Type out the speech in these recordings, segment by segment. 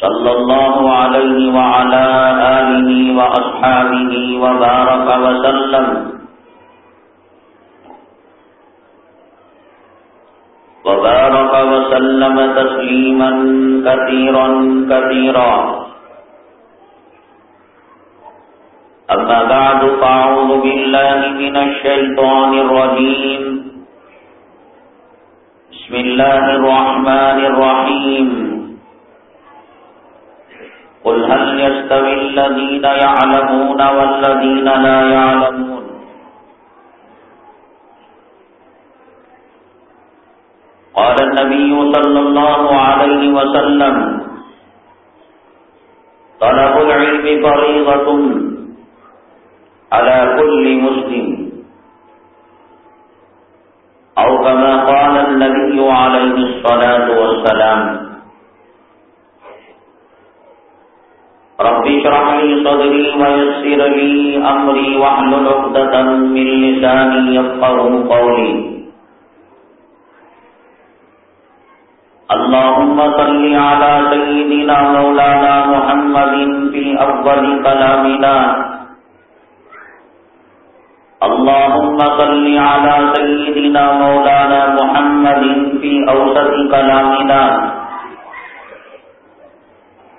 صلى الله عليه وعلى آله وأصحابه وبارك وسلم. وبارك وسلم تسليما كثيرا كثيرا. أما بعد، فأعوذ بالله من الشيطان الرجيم. بسم الله الرحمن الرحيم. قل هل يستوي الذين يعلمون والذين لا يعلمون؟ قال النبي صلى الله عليه وسلم طلب العلم فريضة على كل مسلم. أو كما قال النبي عليه الصلاة والسلام رب اشرح لي صدري ويسر لي أمري واحلل عقدة من لساني يفقهوا قولي. اللهم صل على سيدنا مولانا محمد في أفضل كلامنا. اللهم صل على سيدنا مولانا محمد في أوسط كلامنا.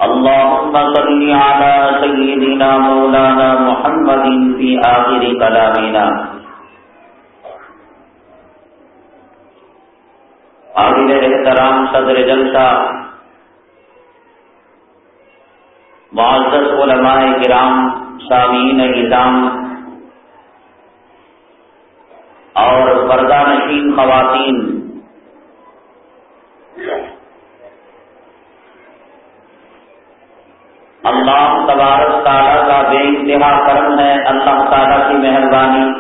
اللهم صل على سيدنا مولانا محمد في آخر كلامنا. قابل احترام صدر جلسہ. معزز علماء کرام، سامعین نظام اور پردہ نشین خواتین اللہ تبارک تعالیٰ کا بے انتہا کرم ہے، اللہ تعالیٰ کی مہربانی۔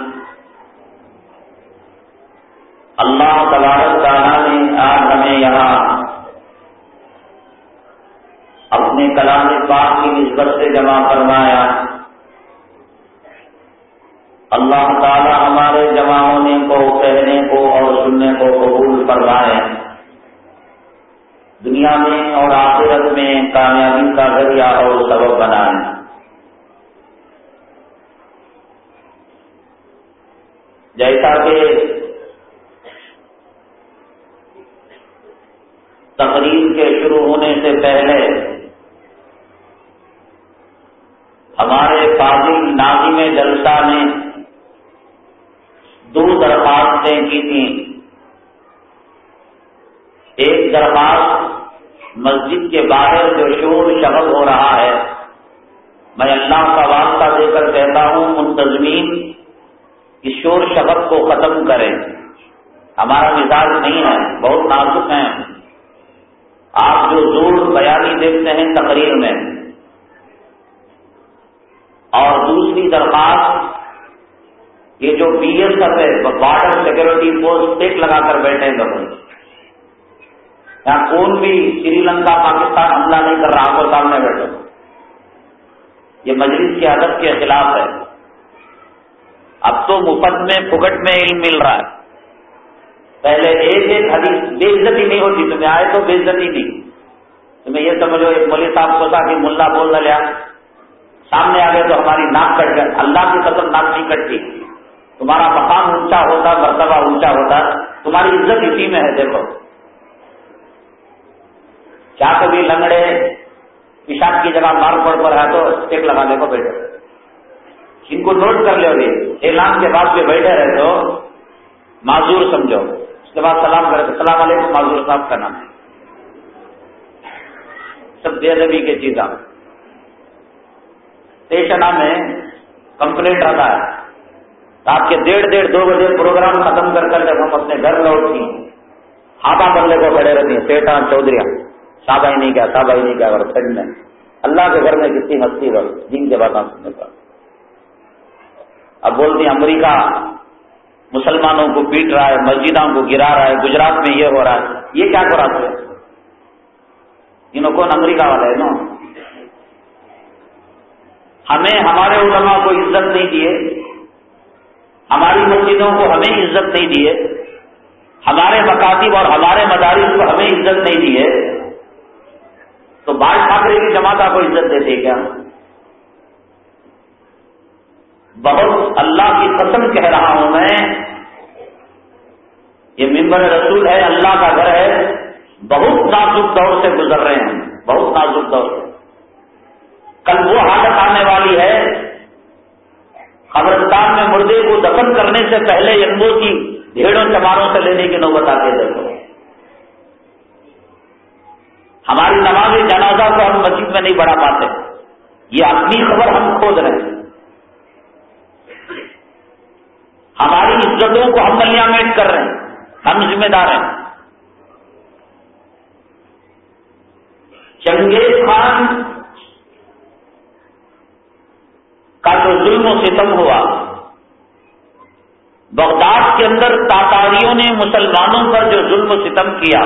اللہ تبارک تعالیٰ نے آج ہمیں یہاں اپنے کلام پاک کی نسبت سے جمع فرمایا۔ اللہ تعالیٰ ہمارے جمع ہونے کو، کہنے کو اور سننے کو قبول فرمائے۔ دنیا میں اور آخرت میں کامیابی کا ذریعہ اور سبب بنائے جیسا کہ تقریب کے شروع ہونے سے پہلے ہمارے فاضل نازم جلسہ نے دو درخواستیں کی تھیں۔ ایک درخواست، مسجد کے باہر جو شور شغل ہو رہا ہے، میں اللہ کا واسطہ دے کر کہتا ہوں، منتظمین، اس شور شغل کو ختم کریں۔ ہمارا مزاج نہیں ہے، بہت نازک ہیں۔ آپ جو زور بیانی دیکھتے ہیں تقریر میں۔ اور دوسری درخواست، یہ جو بی ایس ایف ہے بارڈر سیکورٹی فورس ٹیک لگا کر بیٹھے لوگ یہاں کون بھی سری لنکا، پاکستان حملہ نہیں کر رہا، آپ کو سامنے بیٹھو۔ یہ مجلس کی عادت کے خلاف ہے۔ اب تو مفت میں پھکٹ میں علم مل رہا ہے۔ پہلے ایک ایک حدیث بے عزتی نہیں ہوتی، تمہیں آئے تو بے عزتی نہیں۔ تمہیں یہ سمجھو، ایک مولوی صاحب کو تھا کہ ملا بول نہ لیا۔ سامنے آ گئے تو ہماری ناک کٹ گئے اللہ کی قسم ناک نہیں کٹتی۔ تمہارا مقام اونچا ہوتا، مرتبہ اونچا ہوتا۔ تمہاری عزت اسی میں ہے، دیکھو۔ کیا کبھی لنگڑے پیشاب کی جگہ مار پڑ پر ہے تو اسٹیک لگانے کو بیٹھے ان کو نوٹ کر لو گے اعلان کے بعد بھی بیٹھے رہے تو معذور سمجھو۔ اس کے بعد سلام کرے السلام علیکم، معذور صاحب کا نام ہے۔ سب بے ادبی کے چیزاں۔ اسٹیشن میں کمپلیٹ رہتا ہے۔ رات کے ڈیڑھ ڈیڑھ دو بجے پروگرام ختم کر کر جب ہم اپنے گھر لوٹتی ہاتھا بننے کو کھڑے رہتی ہیں پیٹا چودھریاں۔ صاحب ہی نہیں کیا صاحب ہی نہیں کیا اور فرینڈ میں اللہ کے گھر میں کتنی مستی رہو جن کے باتیں سننے پر۔ اب بولتے ہیں امریکہ مسلمانوں کو پیٹ رہا ہے، مسجدوں کو گرا رہا ہے، گجرات میں یہ ہو رہا ہے۔ یہ کیا کراتے ہیں انہوں کون امریکہ والا ہے نا ہمیں، ہمارے علماء کو عزت نہیں دیے ہماری مسجدوں کو ہمیں عزت نہیں دیے ہمارے مکاتب اور ہمارے مدارس کو ہمیں عزت نہیں دیے تو بال ٹھاکرے کی جماعت کو عزت دیتے کیا؟ بہت اللہ کی قسم کہہ رہا ہوں میں، یہ ممبر رسول ہے، اللہ کا گھر ہے، بہت نازک دور سے گزر رہے ہیں، بہت نازک دور سے۔ کل وہ حالت آنے والی ہے، قبرستان میں مردے کو دفن کرنے سے پہلے انبوں کی بھیڑوں چماروں سے لینے کی نوبت آتے دیکھو۔ ہماری نماز جنازہ کو ہم مسجد میں نہیں بڑھا پاتے۔ یہ اپنی خبر ہم کھود رہے ہیں۔ ہماری عزتوں کو ہم ملیامٹ کر رہے ہیں۔ ہم ذمہ دار ہیں۔ چنگیز خان کا جو ظلم و ستم ہوا، بغداد کے اندر تاتاریوں نے مسلمانوں پر جو ظلم و ستم کیا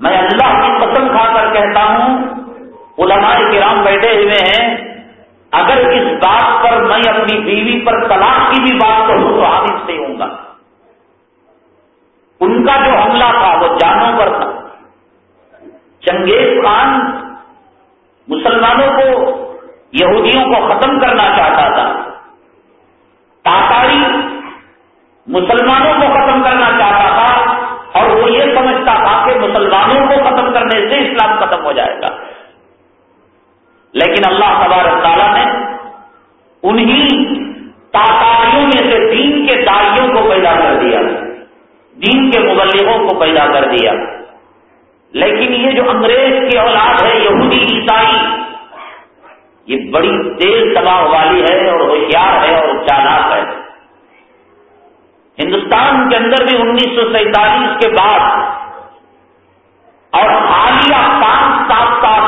میں اللہ کی قسم کھا کر کہتا ہوں، علماء کرام بیٹھے ہوئے ہیں، اگر اس بات پر میں اپنی بیوی پر طلاق کی بھی بات کروں تو حادث سے ہوں گا۔ ان کا جو حملہ تھا، وہ جانوں پر تھا۔ چنگیز خان مسلمانوں کو، یہودیوں کو ختم کرنا چاہتا تھا۔ تاتاری مسلمانوں کو ختم کرنا چاہتا مسلمانوں کو ختم کرنے سے اسلام ختم ہو جائے گا۔ لیکن اللہ تبارک تعالیٰ نے انہی تاتاریوں میں سے دین کے دائیوں کو پیدا کر دیا، دین کے مبلغوں کو پیدا کر دیا۔ لیکن یہ جو انگریز کی اولاد ہے، یہودی، عیسائی، یہ بڑی تیز دباؤ والی ہے اور ہوشیار ہے اور چالاک ہے۔ ہندوستان کے اندر بھی انیس سو سینتالیس کے بعد اور حالیہ پانچ سات سال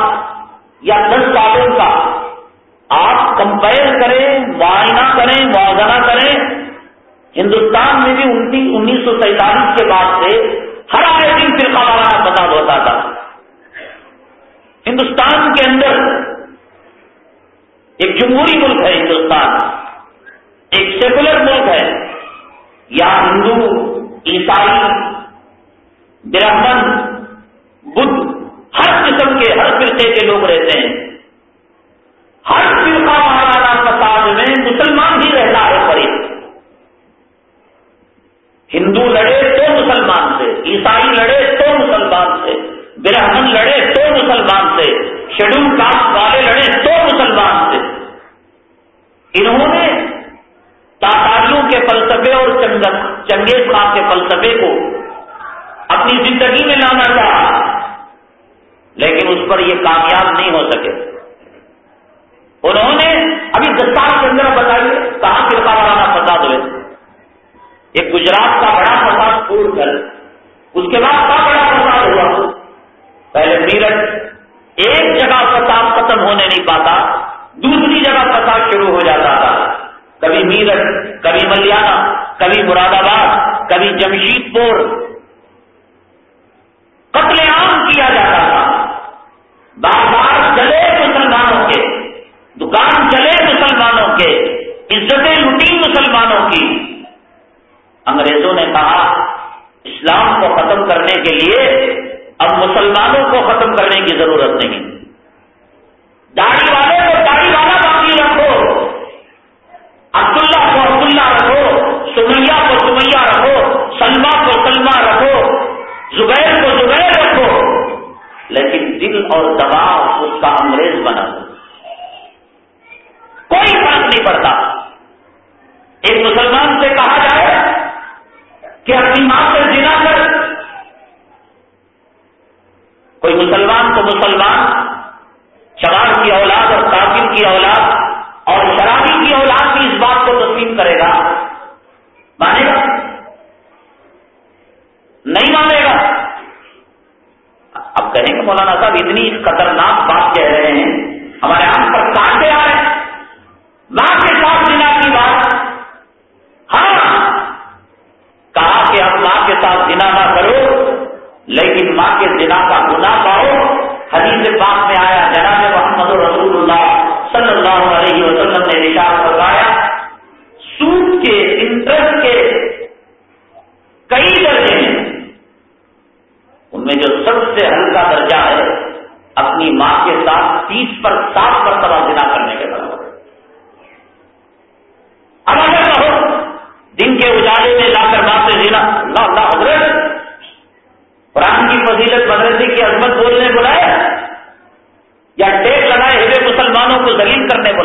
یا دس سالوں کا آپ کمپیئر کریں، معائنہ کریں، موازنہ کریں، ہندوستان میں بھی انیس سو سینتالیس کے بعد سے ہر آئے دن فرقہ والا فساد ہوتا تھا۔ ہندوستان کے اندر ایک جمہوری ملک ہے ہندوستان، ایک سیکولر ملک ہے یہاں ہندو، عیسائی، برہمن بدھ ہر قسم کے، ہر فرقے کے لوگ رہتے ہیں۔ ہر فرقہ مہارانا فساد میں مسلمان ہی رہتا ہے قریب ہندو لڑے تو مسلمان سے، عیسائی لڑے تو مسلمان سے، برہمن لڑے تو مسلمان سے شیڈول کاسٹ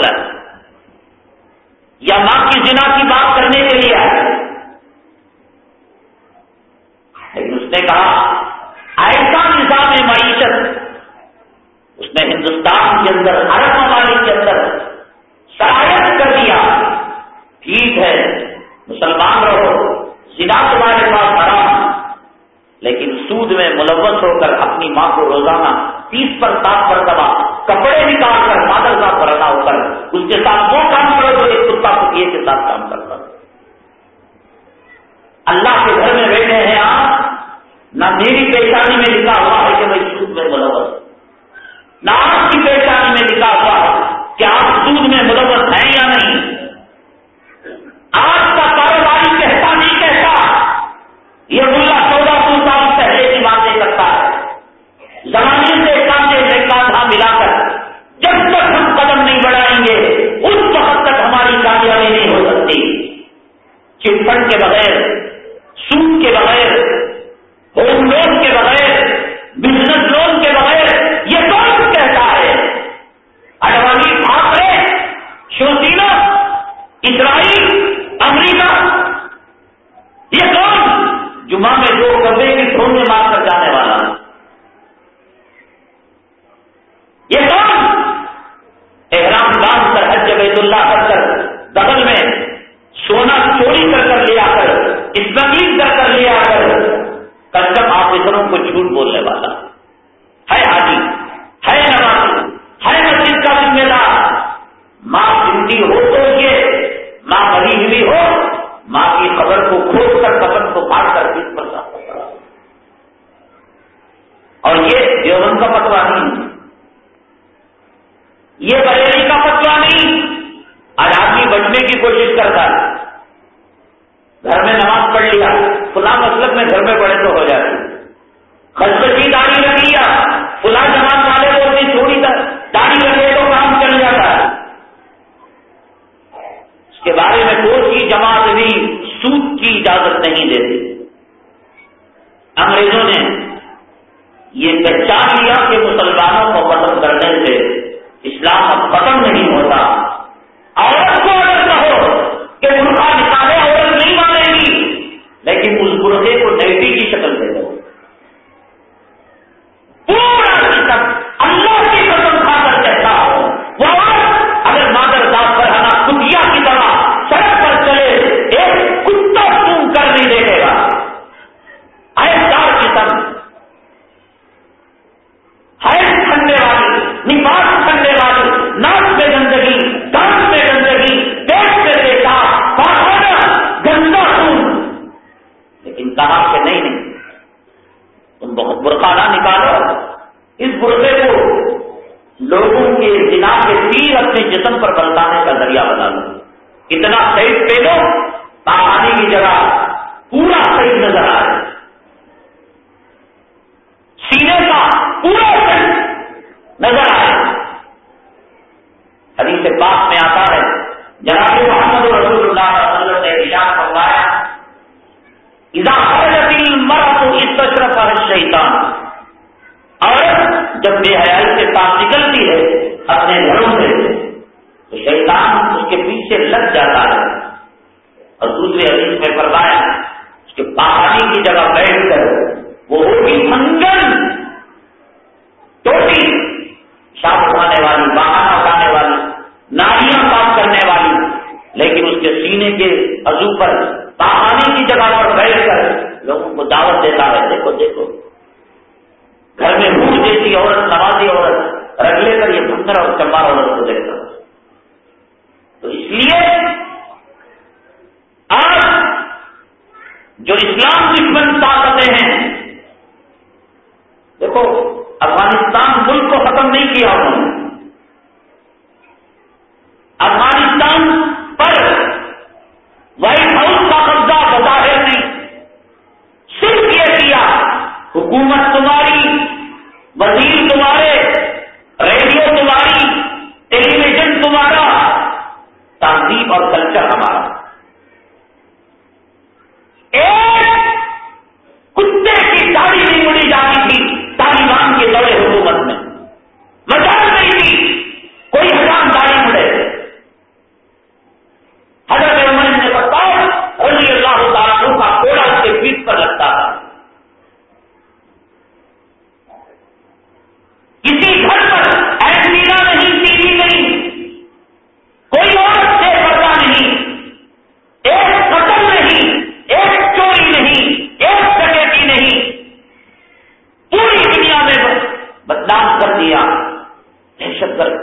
کر یا ماں کی جنا کی بات کرنے کے لیے آئے۔ لیکن اس نے کہا، ایسا نظام معیشت اس نے ہندوستان کے اندر، عرب ممالک کے اندر سرایت کر دیا۔ ٹھیک ہے، مسلمان رہو جنا تمہارے پاس حرام لیکن سود میں ملوث ہو کر اپنی ماں کو روزانہ تیس پر سات پر دبا کپڑے نکال کر بادل کا پرانا ہو کر اس کے ساتھ وہ کام کرو جو ایک کتا کتیے کے ساتھ کام کرتا اللہ کے گھر میں بیٹھے ہیں آپ۔ نہ میری پیشانی میں لکھا ہوا ہے کہ میں سود میں بلوس نہ کہ کے بغیر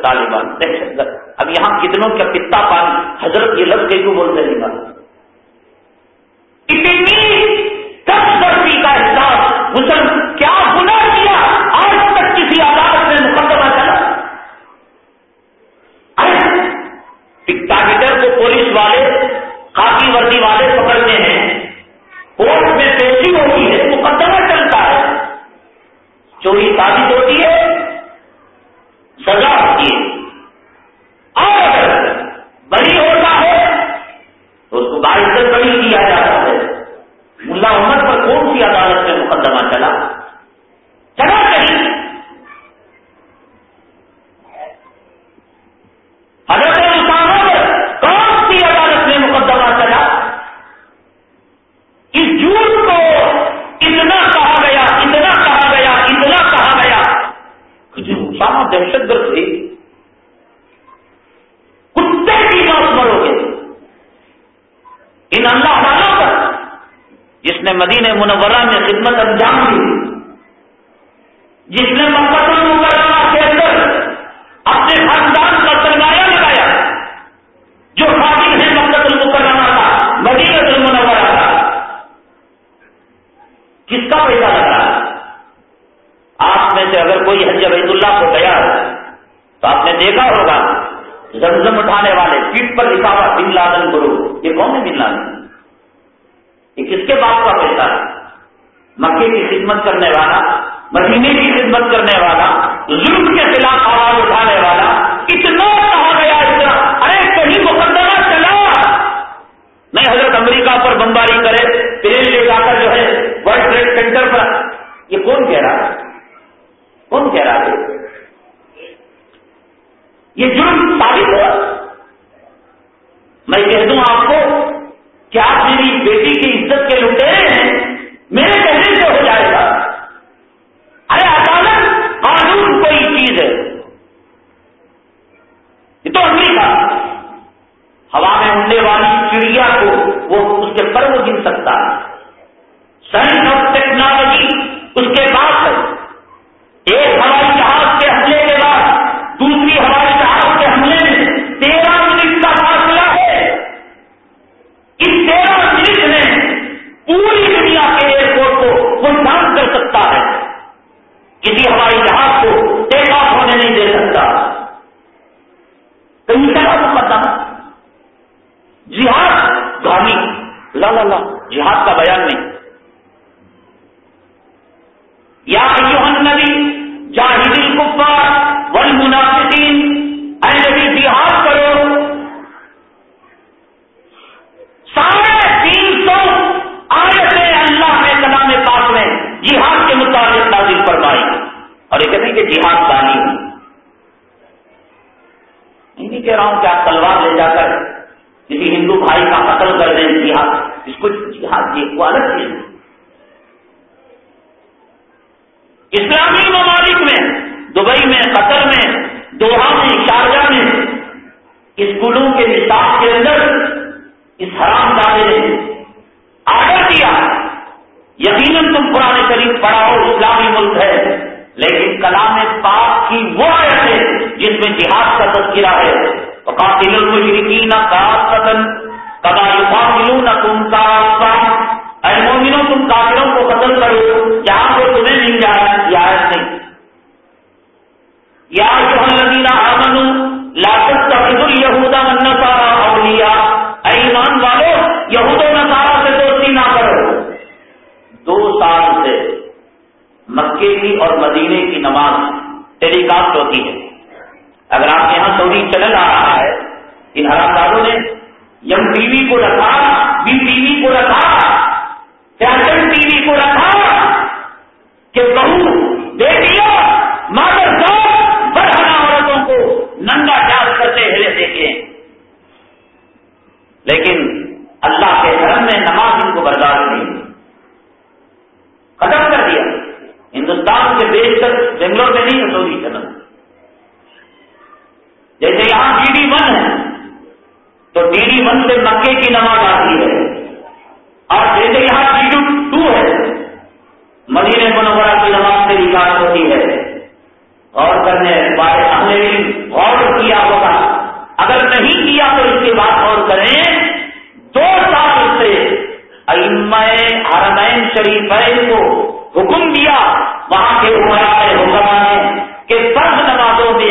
طالبان. دہشت گرد اب یہاں کتنوں کا پتا پانی، حضرت یہ لفظ کے کیوں بولتے ہیں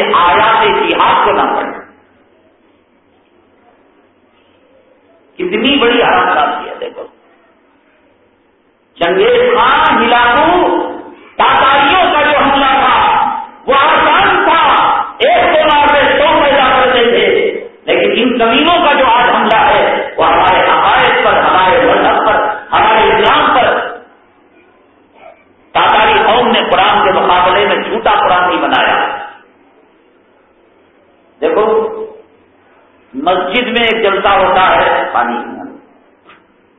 نمازوں میں آیات جہاد کو نہ پڑے کتنی بڑی آرام پراپتی ہے، دیکھو۔ چنگیز خان، ہلاکو، تاتاریوں کا جو حملہ تھا، وہ آسان تھا۔ ایک سو سے سو پیدا کرتے تھے۔ لیکن ان زمینوں کا جو آج حملہ ہے، وہ ہمارے عقائد پر، ہمارے مذہب پر، ہمارے اسلام پر۔ تاتاری قوم نے قرآن کے مقابلے میں جھوٹا قرآن نہیں بنایا دیکھو، مسجد میں ایک جلسہ ہوتا ہے، پانی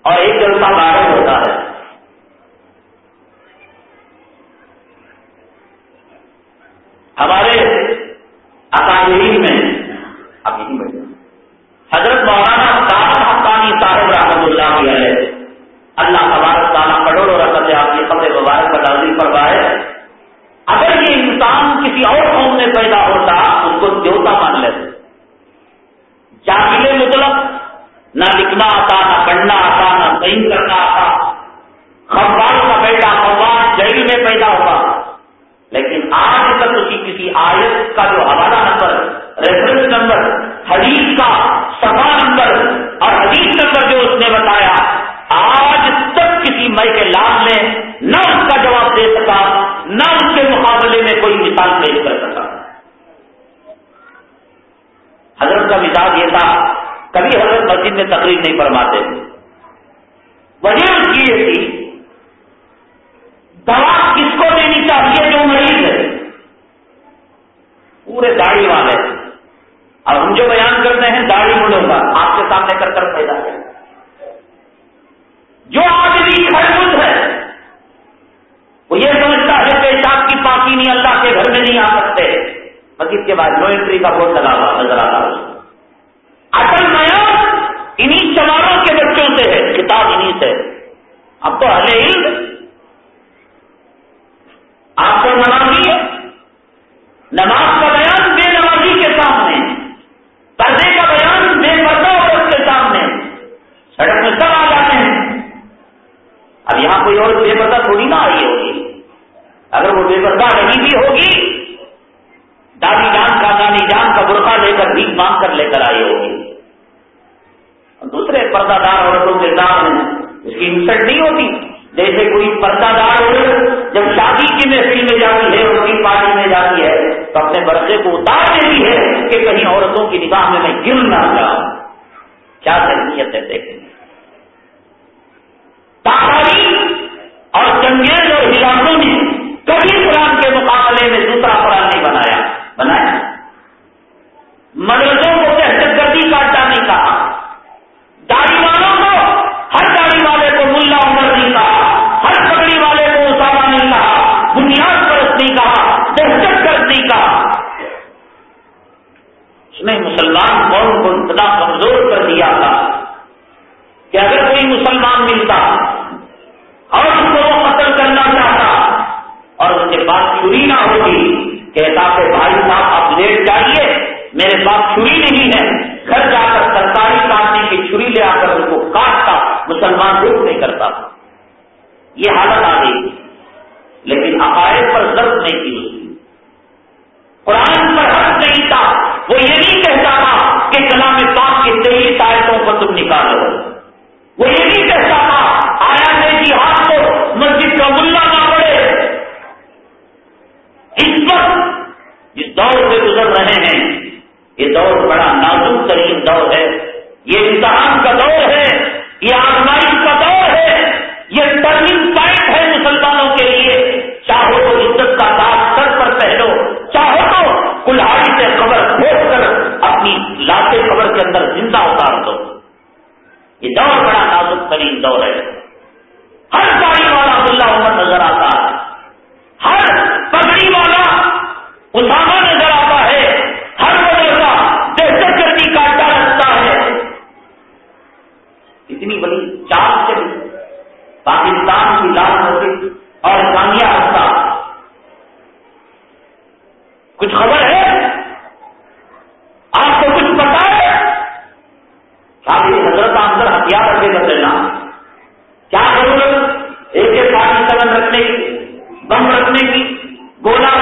اور ایک جلسہ باہر ہوتا ہے۔ ہمارے اکادری آتا نہ صحیح کرنا آتا خبار کا بیٹا خبار جیل میں پیدا ہوا لیکن آج تک اسی کسی آیت کا جو حوالہ نمبر ریفرنس نمبر، حدیث کا سفا نمبر اور حدیث نمبر جو اس نے بتایا، آج تک کسی مئی کے لال نے نہ اس کا جواب دے سکا، نہ اس کے مقابلے میں کوئی مثال پیش کر سکا۔ حضرت کا مزاج یہ تھا، کبھی حضرت مسجد میں تقریر نہیں فرماتے۔ وجہ تھی۔ دوا کس کو دینی چاہیے جو مریض ہے؟ پورے داڑھی والے۔ اور ہم جو بیان کرتے ہیں، داڑھی مڑوں کا آپ کے سامنے کر کر پیدا ہے۔ جو آدمی خربوز ہے، وہ یہ سمجھتا ہے پیشاب کی پاکی نہیں اللہ کے گھر میں نہیں آ سکتے۔ مسجد کے بعد نو انٹری کا بورڈ لگا ہوا نظر آتا اصل نیا انہیں چماروں کے بچوں سے ہے کتاب انہیں سے اب تو ہلے علم آپ کو نمازی نماز کا بیان بے نمازی کے سامنے، پردے کا بیان بے پردہ عورت کے سامنے۔ سڑک میں سب آ جاتے ہیں۔ اب یہاں کوئی اور بے پردہ تھوڑی نہ آئی ہوگی۔ اگر وہ بے پردہ نہیں بھی ہوگی، دادی جان کا دانی جان کا برقع لے کر بھیک مانگ کر لے کر آئی ہوگی۔ دوسرے پردہ دار عورتوں کے سامنے اس کی انسٹ نہیں ہوتی۔ جیسے کوئی پردہ دار عورت جب شادی کی محفل میں جاتی ہے، اور کی پارٹی میں جاتی ہے، تو اپنے برقے کو اتار دیتی ہے کہ کہیں عورتوں کی نگاہ میں میں گر نہ جاؤں۔ کیا ذہنیت ہے دیکھیں۔ تاریخ اور چنگیز اور ہلاکوں نے کبھی قرآن کے مقابلے میں دوسرا قرآن نہیں بنایا بنایا۔ مدرسوں نے مسلمان قوم کو اتنا کمزور کر دیا تھا کہ اگر کوئی مسلمان ملتا اور اس کو قتل کرنا چاہتا اور اس کے پاس چھری نہ ہوگی کہتا کہ بھائی صاحب آپ لیٹ جائیے، میرے پاس چھری نہیں ہے۔ گھر جا کر سرکاری کاٹنے کی چھری لے آ کر ان کو کاٹتا، مسلمان روک نہیں کرتا۔ یہ حالت آ گئی۔ لیکن عقائد پر ضرب نہیں کی قرآن پر حق نہیں تھا۔ وہ یہ نہیں کہتا تھا کہ کلام پاک کی تیئیس آیتوں کو تم نکالو۔ وہ یہ نہیں کہتا تھا، آیا ہے ہاتھ کو مسجد کا ملا نہ پڑے۔ اس وقت جس دور سے گزر رہے ہیں، یہ دور بڑا نازک ترین دور ہے۔ یہ امتحان کا دور ہے، یہ آزمائش کا دور ہے۔ یہ ترمی گھوٹ کر اپنی لاتے قبر کے اندر زندہ اتار دو۔ یہ دور بڑا نازک ترین دور ہے۔ ہر گاڑی والا عبداللہ عمر نظر آتا ہے۔ ہر پگڑی والا اسامہ نظر آتا ہے۔ ہر مدرسہ دہشت گردی کاٹا رکھتا ہے۔ اتنی بڑی چار سے پاکستان کی لال مسجد اور کامیاب ہفتہ کچھ خبر ہے؟ ساتھی حضرت آپ سر ہتھیار رکھے کر دینا۔ کیا ضرورت ایک ایک ساتھ رکھنے کی، بم رکھنے کی، گولا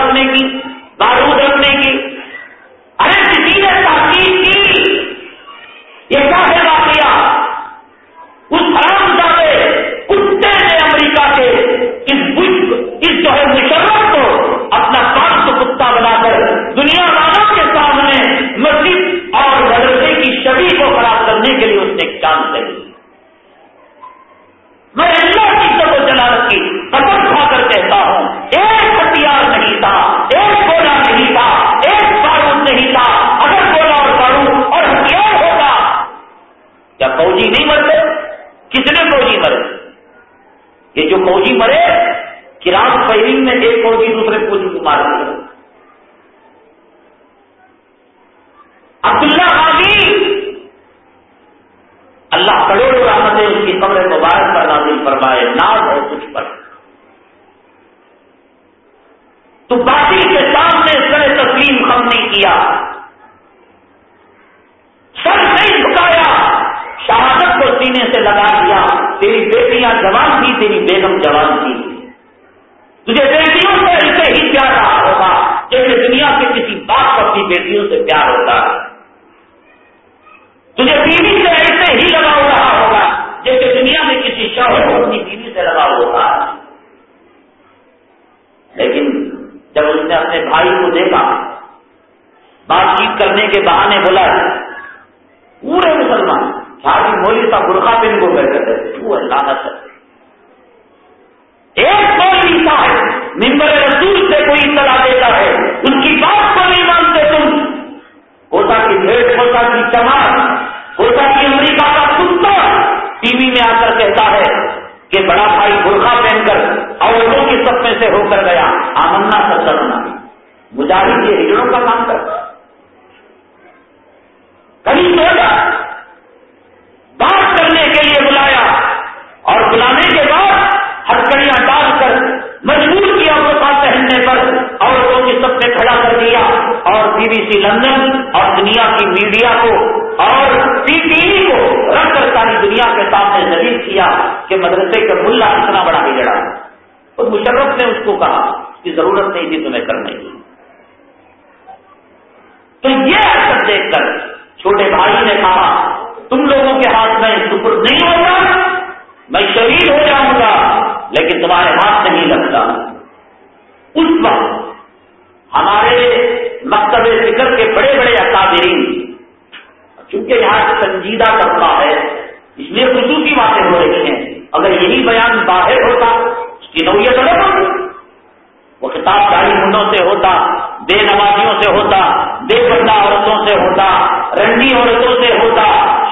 رنڈی عورتوں سے ہوتا،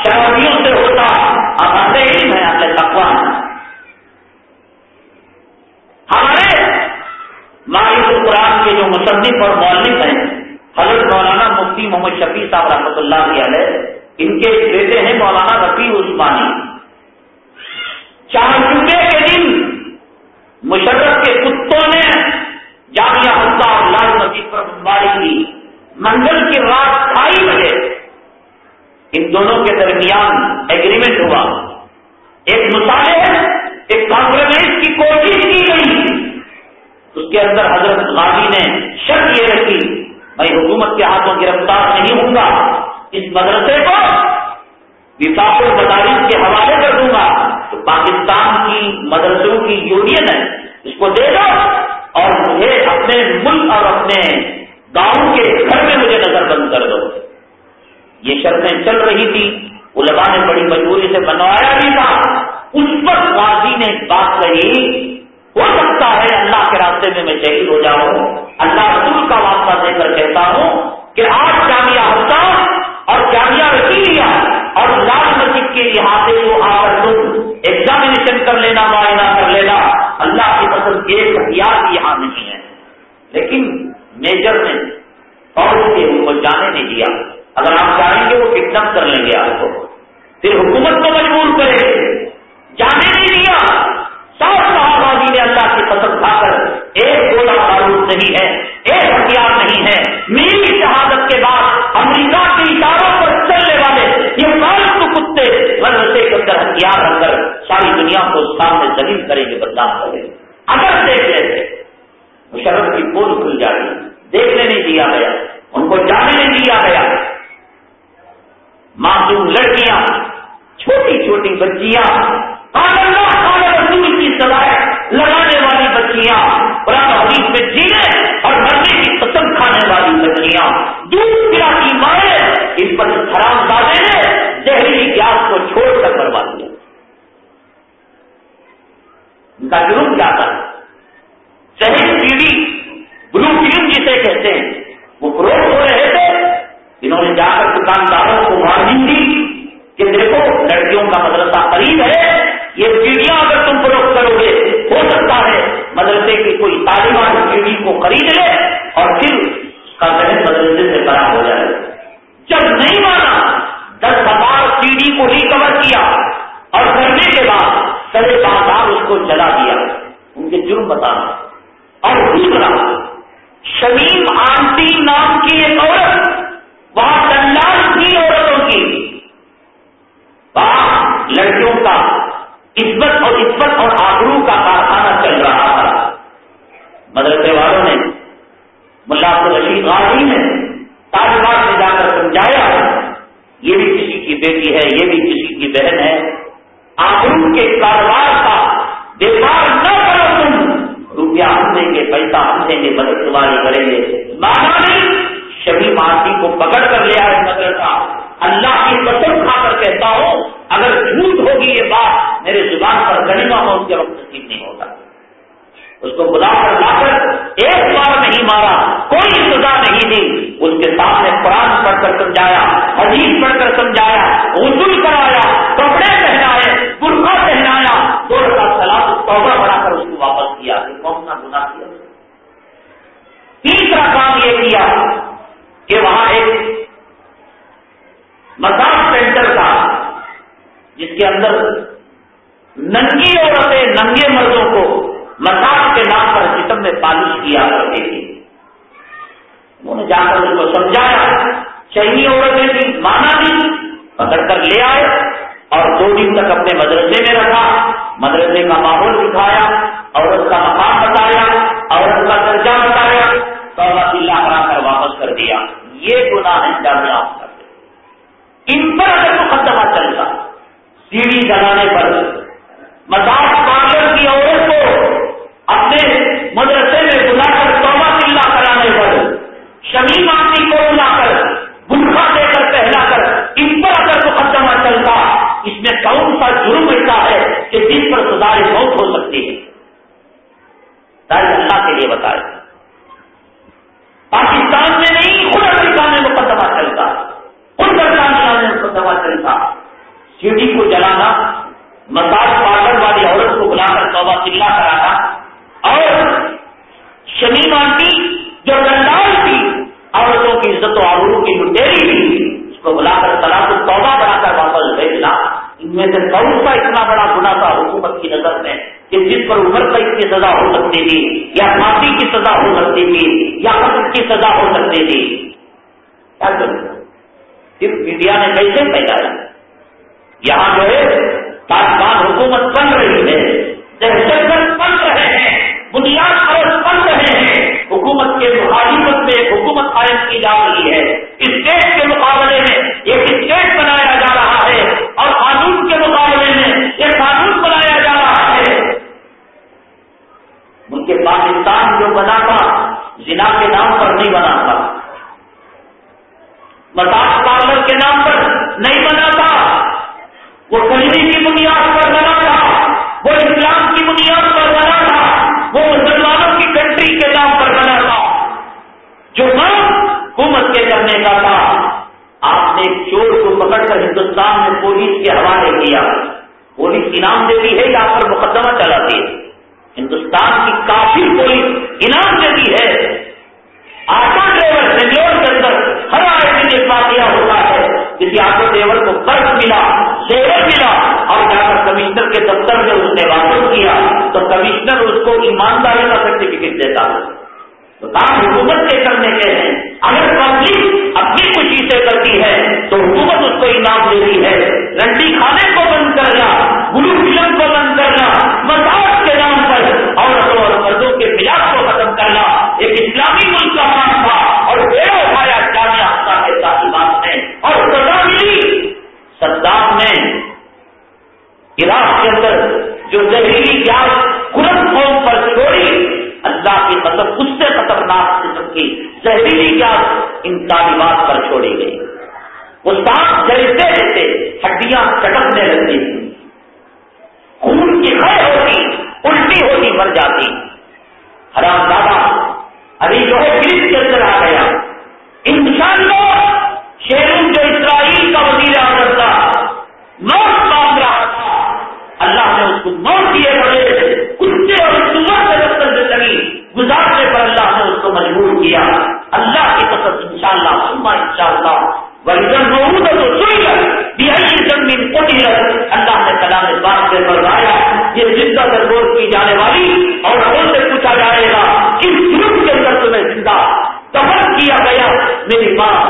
شرابیوں سے ہوتا، اب ہمیں ہی میں اپنے تقوا ہمارے ماہر القرآن کے جو مصنف اور مولف ہیں، حضرت مولانا مفتی محمد شفیع صاحب رحمۃ اللہ علیہ ان کے بیٹے ہیں مولانا رفیع عثمانی۔ چار جمعے کے دن مشرف کے کتوں نے جامعہ حمزہ اور لال مسجد پر بمباری کی۔ منگل کی رات ڈھائی بجے ان دونوں کے درمیان ایگریمنٹ ہوا۔ ایک مطالعہ ایک کمپرومائز کی کوشش کی گئی۔ اس کے اندر حضرت غازی نے شرط یہ رکھی میں حکومت کے ہاتھوں گرفتار نہیں ہوں گا، اس مدرسے کو وفاق المدارس کے حوالے کر دوں گا۔ تو پاکستان کی مدرسوں کی یونین ہے، اس کو دے دو۔ اور مجھے اپنے ملک اور اپنے گاؤں کے گھر میں مجھے نظر بند کر دو۔ یہ شرطیں چل رہی تھی۔ علماء نے بڑی مجبوری سے بنوایا بھی تھا۔ اس وقت غازی نے بات کہی، ہو سکتا ہے اللہ کے راستے میں میں شہید ہو جاؤں۔ اللہ رسول کا واسطہ دے کر کہتا ہوں کہ آج جامعہ ہوتا اور جامعہ لیا اور لال مسجد کے لحاظ سے وہ آ کر تم ایگزامینیشن کر لینا، معائنہ کر لینا۔ اللہ کی فصل ایک ہتھیار بھی یہاں نہیں ہے۔ لیکن میجر نے اور ان کو جانے نہیں دیا۔ اگر آپ چاہیں گے وہ کڈنپ کر لیں گے آپ کو۔ پھر حکومت کو مجبور کریں۔ جانے نہیں دیا سات صحابادی نے اللہ کی پسند کھا کر ایک گولا بارود نہیں ہے، ایک ہتھیار نہیں ہے۔ میری شہادت کے بعد امریکہ کے اشاروں پر چلنے والے یہ فالتو کتے مدرسے کے اندر ہتھیار رکھ کر ساری دنیا کو سامنے زمین کریں گے بدنام کریں گے۔ اگر دیکھ لیتے مشرف کی پول کھل جاتی۔ دیکھنے نہیں دیا گیا ان کو جانے نہیں دیا گیا معصوم لڑکیاں چھوٹی چھوٹی بچیاں رسول کی سزائے لگانے والی بچیاں، قرآن حدیث میں جینے اور مرنے کی پسند کھانے والی بچیاں دودھ پلا کی مارے اس پر حرام دادے نے زہریلی گیس کو چھوڑ کر کروا دیا ان کا جرم کیا تھا؟ صحیح پیڑھی بلو فلم جسے کہتے ہیں، وہ فروغ ہو رہے تھے انہوں نے جا کر دکانداروں کو وارننگ دی کہ دیکھو، لڑکیوں کا مدرسہ قریب ہے، یہ چیڑیاں اگر تم فروخت کرو گے، ہو سکتا ہے مدرسے کی کوئی طالبان چیڑی کو خرید لے اور پھر اس کا ذہن مدرسے سے بڑا ہو جائے۔ پر عمر قید کی سزا ہو سکتی تھی، یا پھانسی کی سزا ہو سکتی تھی، یا قتل کی سزا ہو سکتی تھی۔ کیا صرف میڈیا نے کیسے پہنچایا یہاں جو ہے، طالبان حکومت بن رہی ہے دہشت گرد بن رہے ہیں، بنیاد پرست بن رہے ہیں۔ حکومت کے مخالفت میں حکومت قائم کی جا رہی ہے۔ اسٹیٹ کے مقابلے میں جو بنا تھا، زنا کے نام پر نہیں بنا تھا۔ مساج پارلر کے نام پر نہیں بنا تھا۔ وہ کلیری کی بنیاد پر بنا تھا۔ وہ اسلام کی بنیاد پر بنا تھا۔ وہ مسلمانوں کی کنٹری کے نام پر بنا تھا۔ جو نام حکومت کے کرنے کا تھا۔ آپ نے چور کو پکڑ کر ہندوستان میں پولیس کے حوالے کیا۔ پولیس انعام دیتی ہے یا پر مقدمہ چلاتی ہے۔ ہندوستان کی کافی پولیس انعام دیتی ہے۔ آٹو ڈرائیور بنگلور کے اندر ہر آئے دن ایک واقعہ ہوتا ہے۔ کسی آٹو ڈرائیور کو قرض ملا شیور ملا اور جا کر کمشنر کے دفتر میں اس نے واپس کیا تو کمشنر اس کو ایمانداری کا سرٹیفکیٹ دیتا ہے۔ تو کام حکومت کے کرنے کے ہیں، اگر پبلک اپنی خوشی سے کرتی ہے تو حکومت اس کو انعام دیتی ہے۔ رنڈی کھانے کو بند کرنا عراق کے اندر جو زہریلی گیس قرم قوم پر چھوڑی اللہ کی قسم اس سے خطرناک قسم کی زہریلی گیس ان تعلیمات پر چھوڑی گئی۔ وہ سانپ جلتے رہتے ہڈیاں چٹکنے لگتی تھی خون کی خیر ہوتی، الٹی ہوتی، مر جاتی۔ حرام دادا ابھی جو ہے گرس کے اندر آ گیا۔ انسان کو شیرون جو اسرائیل انشاءاللہ سما ان شاء اللہ وزن محمود تو سوئی ہے بہت زمین پوٹی ہے۔ اللہ نے کلام بات سے بڑھایا یہ زندہ درگور کی جانے والی اور ان سے پوچھا جائے گا اس گروپ کے اندر تمہیں زندہ دفن کیا گیا؟ میری ماں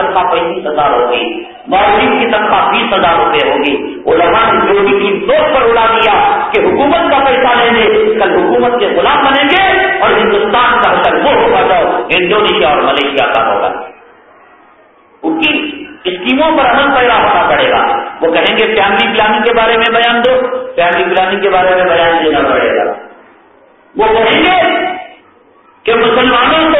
تنخواہ پینتیس ہزار ہوگی معلوم کی تنخواہ بیس ہزار روپے ہوگی۔ علماء نے جو بھی تین دوست پر اڑا دیا کہ حکومت کا پیسہ لیں گے کل حکومت کے غلام بنیں گے اور ہندوستان کا اثر وہ ہوگا جو انڈونیشیا اور ملیشیا کا ہوگا۔ ان کی اسکیموں پر عمل پیدا ہونا پڑے گا۔ وہ کہیں گے فیملی پلاننگ کے بارے میں بیان دو، فیملی پلاننگ کے بارے میں بیان دینا پڑے گا۔ وہ کہیں گے کہ مسلمانوں کو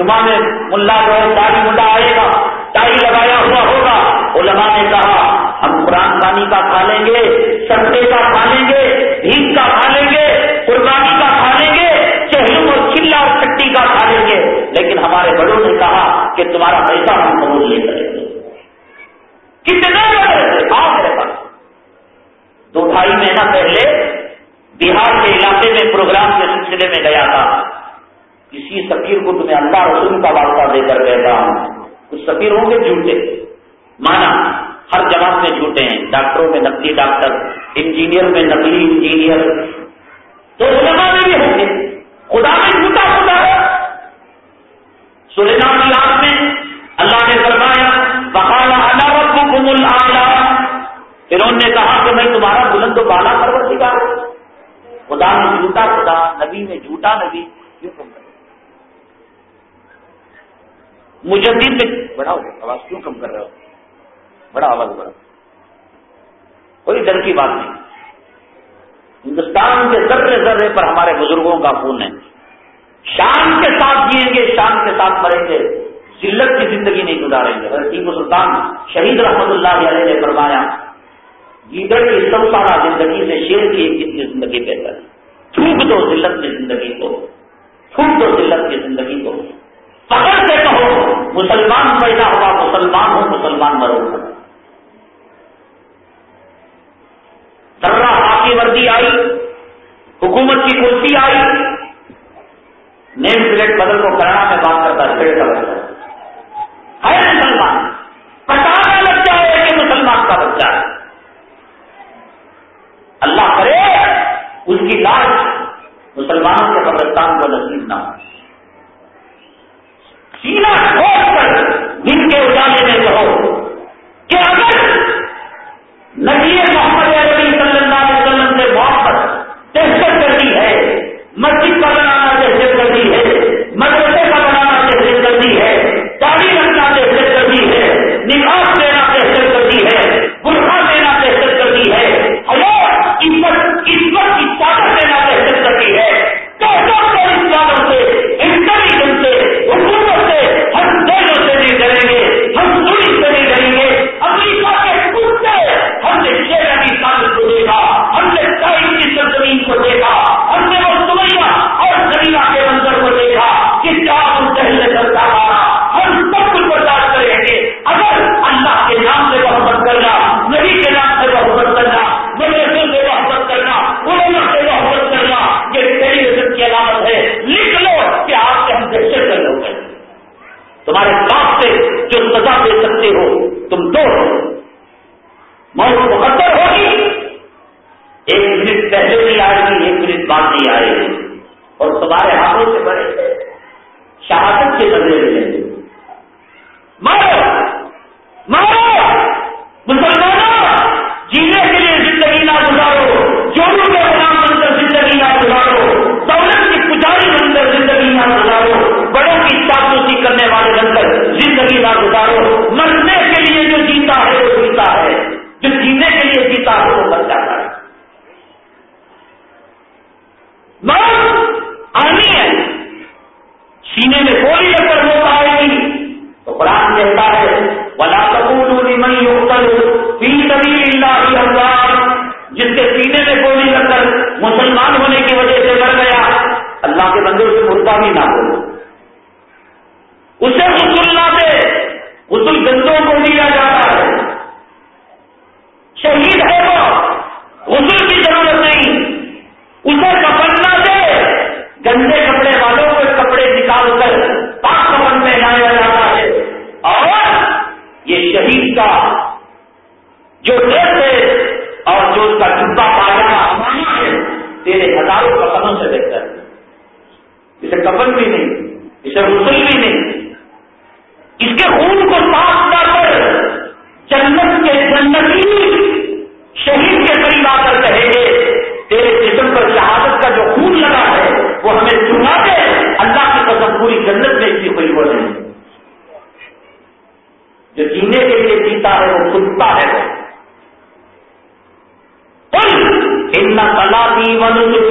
جمعہ میں ملا جو داری ملا آئے گا، ٹائی لگایا ہوا ہوگا۔ علماء نے کہا، ہم قرآن پانی کا کھا لیں گے سستے کا کھا لیں گے بھیگ کا کھا لیں گے، قربانی کا کھا لیں گے چہلوں اور چلا اور چٹی کا کھا لیں گے۔ لیکن ہمارے بڑوں نے کہا کہ تمہارا پیسہ ہم قبول نہیں کریں گے کتنے بڑے پاس۔ دو ڈھائی مہینہ پہلے بہار کے علاقے میں پروگرام کے سلسلے میں گیا تھا۔ کسی سفیر کو تمہیں اللہ رسول کا واسطہ دے کر کہتا ہوں۔ کچھ سفیر ہوں گے جھوٹے۔ مانا، ہر جماعت میں جھوٹے ہیں۔ ڈاکٹروں میں نقلی ڈاکٹر، انجینئر میں نقلی انجینئر۔ تو علماء میں بھی ہوں گے۔ خدا میں جھوٹا خدا ہے۔ سلیمان کی آگ میں اللہ نے فرمایا بخالا اللہ ربکم الاعلی پھر انہوں نے کہا کہ میں تمہارا بلند و بالا پرور خدا میں جھوٹا، خدا نبی میں جھوٹا نبی کیوں کم کر مجدد میں بڑا آواز کیوں کم کر رہے ہو؟ بڑا آواز بڑا۔ کوئی ڈر کی بات نہیں۔ ہندوستان کے ذرے ذرے پر ہمارے بزرگوں کا خون ہے۔ شان کے ساتھ جیئیں گے، شان کے ساتھ مریں گے۔ ذلت کی زندگی نہیں گزاریں گے۔ ٹیپو سلطان شہید رحمت اللہ علیہ نے فرمایا گیدڑ کی سب سارا زندگی سے شیر کی ایک کی زندگی بہتر تھوک دو ذلت کی زندگی کو، تھوک دو ذلت کی زندگی کو۔ پکڑ سے کہو، مسلمان پیدا ہوا، مسلمان ہو مسلمان مرو ذرا کی وردی آئی، حکومت کی کرسی آئی، نیم پلیٹ بدل کو کرانا میں بات کرتا ہے کا بچہ ہے۔ مسلمان پٹانا لگ جائے کہ مسلمان کا بچہ ہے۔ اللہ کرے، اس کی لاش مسلمانوں کے قبرستان کو نصیب نہ ہو۔ سینا کھول کر دن کے اجالے میں کہو کہ اگر نبی محمد ஈமானுக்கு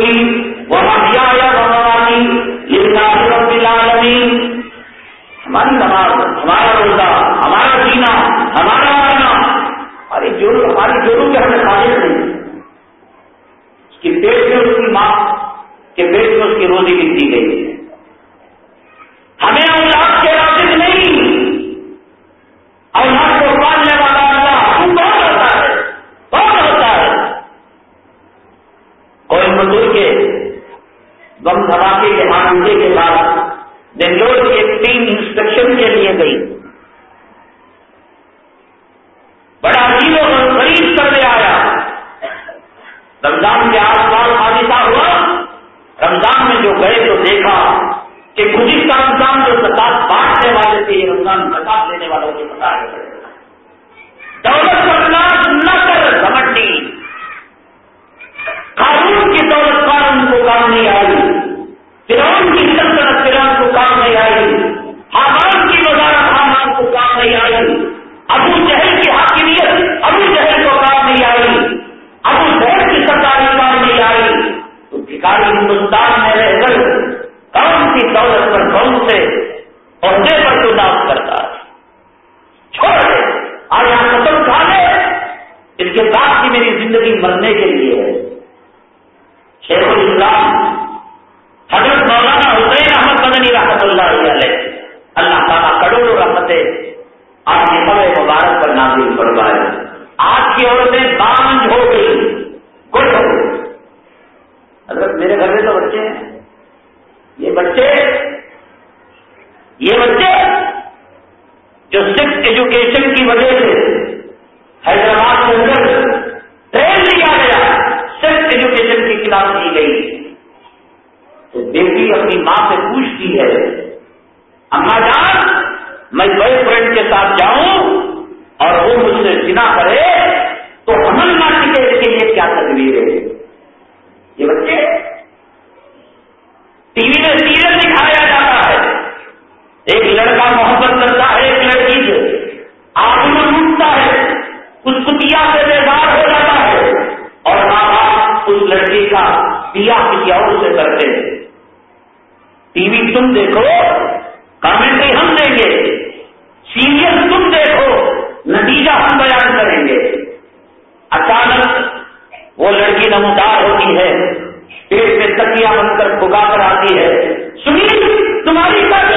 پتلیاں بن کر پکا کر آتی ہے سنیل تمہاری کر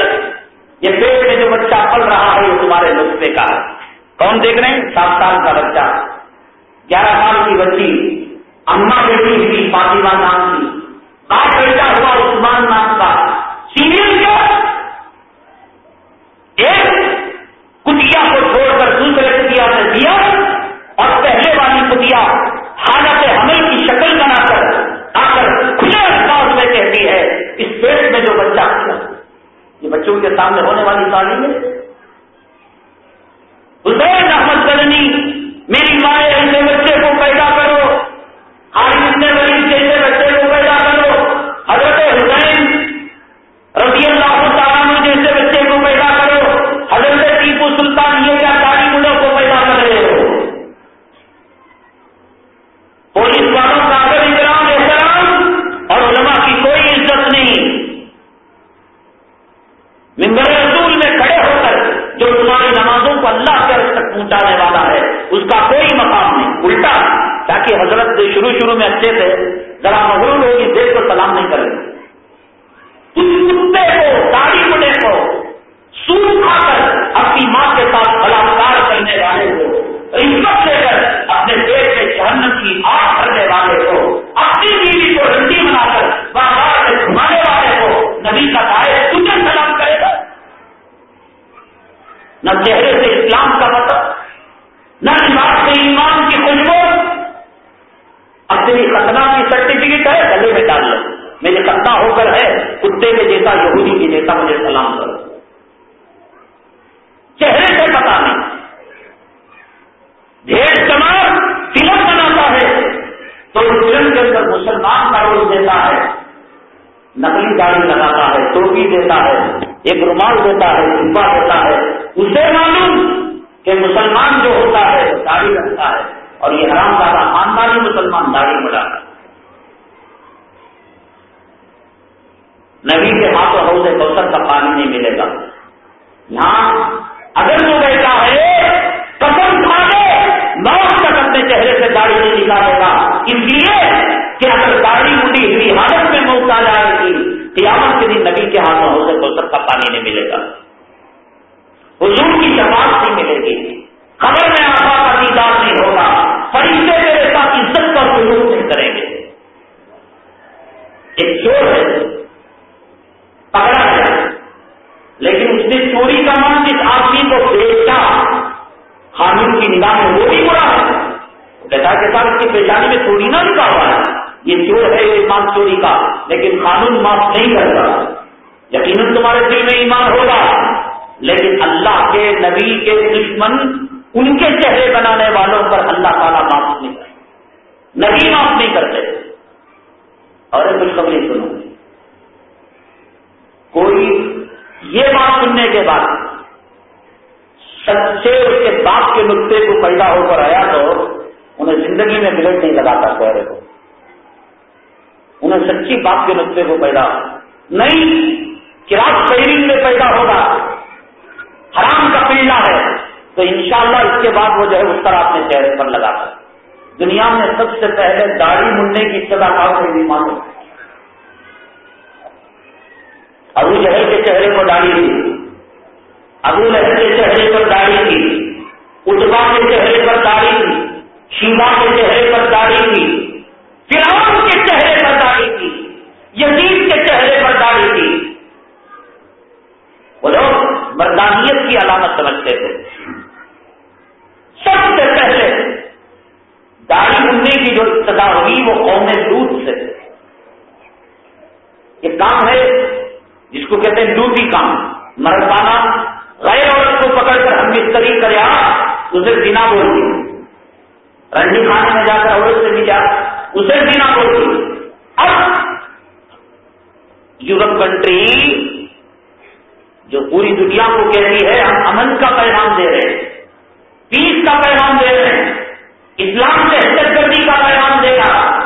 یہ پیٹ میں جو بچہ پڑھ رہا ہے، وہ تمہارے نسخے کا ہے۔ کون دیکھ رہے ہیں؟ سات سال کا بچہ۔ گیارہ سال کی بچی اما بیٹی ہوئی فاطمہ نام کی۔ آج بیٹا ہوا عثمان نام کا۔ بچوں کے سامنے ہونے والی تعلیم ہے حسین احمد کرنی پانی نہیں ملے گا۔ حضور کی جماعت نہیں ملے گی۔ خبر میں آقا کا دیدار نہیں ہوگا۔ فرشتے میرے ساتھ عزت کا سلوک نہیں کریں گے۔ ایک چور ہے۔ پکڑا گیا لیکن اس نے چوری کا مان جس آدمی کو بیچا۔ خانون کی نگاہ میں وہ بھی برا ہے۔ کہتا کے ساتھ اس کی پیشانی میں چوری نہ لکھا ہوا ہے۔ یہ چور ہے یہ ایمان چوری کا، لیکن قانون معاف نہیں کرتا۔ یقیناً تمہارے دل میں ایمان ہوگا، لیکن اللہ کے نبی کے دشمن ان کے چہرے بنانے والوں پر اللہ تعالیٰ معاف نہیں کرتے۔ نبی معاف نہیں کرتے۔ اور خوشخبری سنو۔ کوئی یہ بات سننے کے بعد سچے اس کے باپ کے نقطے کو پیدا ہو کر آیا تو انہیں زندگی میں بلٹ نہیں لگاتا چہرے کو۔ انہیں سچی باپ کے نقطے کو پیدا نہیں کراس شہری میں پیدا ہوگا، حرام کا پلڑا ہے، تو انشاءاللہ اس کے بعد وہ جو ہے اس طرح اپنے چہرے پر لگا کر دنیا میں سب سے پہلے داڑھی منڈنے کی ابتدا کار سے بھی مانو ابو جہل کے چہرے پر داڑھی تھی۔ ابو لہر کے چہرے پر داڑھی تھی۔ اتبا کے چہرے پر داڑھی تھی۔ شیوا کے چہرے پر داڑھی تھی۔ فرعون کے چہرے پر داڑھی تھی۔ یزید کے چہرے پر داڑھی تھی۔ وہ لوگ مردانیت کی علامت سمجھتے تھے۔ سب سے پہلے داڑھی بننے کی جو ابتدا ہوئی، وہ قوم دودھ سے۔ یہ کام ہے، جس کو کہتے ہیں ڈوٹی کام۔ مردانہ غیر عورت کو پکڑ کر ہم مستری کرے اسے بنا بولتی رنڈی خانے میں جا کر عورت سے بھی جا اسے بنا بولتی اب یورپ کنٹری جو پوری دنیا کو کہتی ہے، ہم امن کا پیغام دے رہے ہیں، پیس کا پیغام دے رہے ہیں، اسلام سے دہشت گردی کا پیغام دے رہا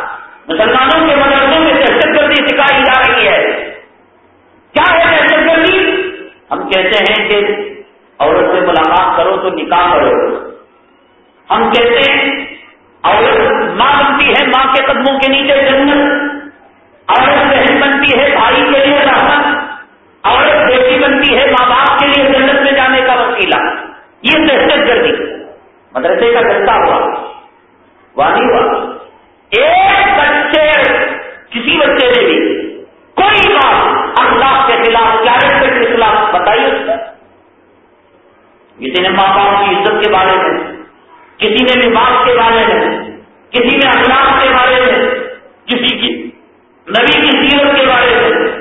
مسلمانوں کے مدرسوں میں دہشت گردی سکھائی جا رہی ہے۔ کیا ہے دہشت گردی؟ ہم کہتے ہیں کہ عورت سے ملاقات کرو تو نکاح کرو۔ ہم کہتے ہیں عورت ماں بنتی ہے ماں کے قدموں کے نیچے جنت، عورت بہن بنتی ہے بھائی کے لیے رحمت۔ عورت بیٹی بنتی ہے ماں باپ کے لیے جنت میں جانے کا وسیلہ۔ یہ دہشت گردی مدرسے کا دستہ ہوا۔ وانی ہوا۔ ایک بچے کسی بچے نے بھی کوئی بات اخلاق کے خلاف کیریکٹر کے خلاف بتائی اس کو کسی نے ماں باپ کی عزت کے بارے میں، کسی نے لباس کے بارے میں، کسی نے اخلاق کے بارے میں کسی کی نبی کی سیرت کے بارے میں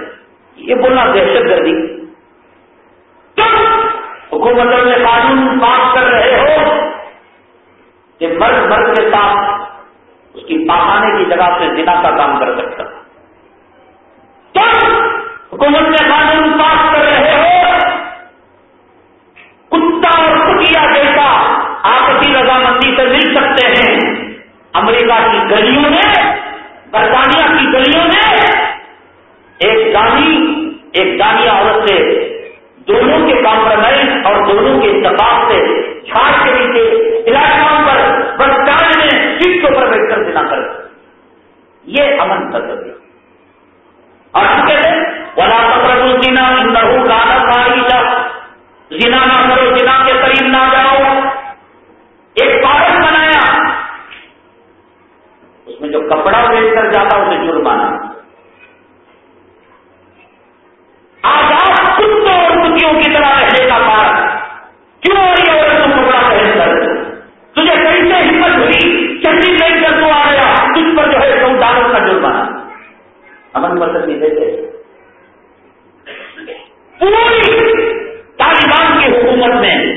یہ دہشت گردی۔ تم حکومتوں میں قانون پاس کر رہے ہو کہ مرد مرد کے ساتھ اس کی پہانے کی جگہ سے جنا کا کام کر سکتا۔ تم حکومت میں قانون پاس کر رہے ہو۔ کتا اور کٹیا جیسا آپسی رضامندی سے مل سکتے ہیں۔ امریکہ کی گلیوں میں، برطانیہ کی گلیوں میں ایک دانی ایک دانی عورت سے، دونوں کے کمپرومائز اور دونوں کے اتفاق سے چھاڑ کے نیچے علاقوں پر، برطانیہ میں سیٹ کے اوپر بیٹھ کر دینا کر۔ یہ امن کر سکتے اور ہم کہتے ہیں، ولا پکڑ جینا نہو گانا کاری تھا جنا نہ کرو جنا کے قریب نہ جاؤ ایک پارک بنایا اس میں جو کپڑا بیچ کر جاتا اسے جرمانہ کی طرح رہنے کا کار۔ کیوں یہ عورت تم کپڑا پہن کر؟ تجھے کیسے ہمت ہوئی چندی نہیں کر تو آ گیا، تجھ پر جو ہے تم داروں کا جرمانہ امن پسند نہیں دیتے پوری طالبان کی حکومت میں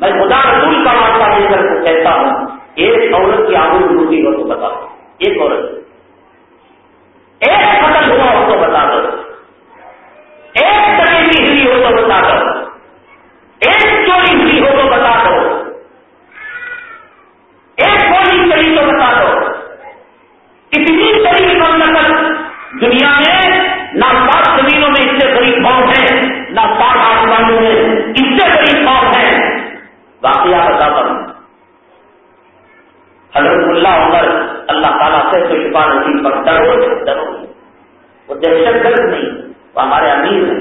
میں خدا رسول کا واسطہ دے کر کہتا ہوں، ایک عورت کی آگے روٹی ہو تو بتاؤ، ایک عورت۔ ایک قتل ہوا ہو تو بتا دو۔ ایک ہو تو بتا دو۔ ایک چوری ہوئی ہو تو بتا دو۔ ایک گولی چلی تو بتا دو۔ اتنی بڑی مملکت دنیا میں، نہ سات زمینوں میں اس سے بڑی قوم ہے نہ سات آسمانوں میں اس سے بڑی قوم ہے باقی آپ بتا دوں حضرت اللہ عمر اللہ تعالیٰ سے تو شفا نصیب پر ڈرو ڈرو۔ وہ دہشت گرد نہیں، وہ ہمارے امیر ہیں۔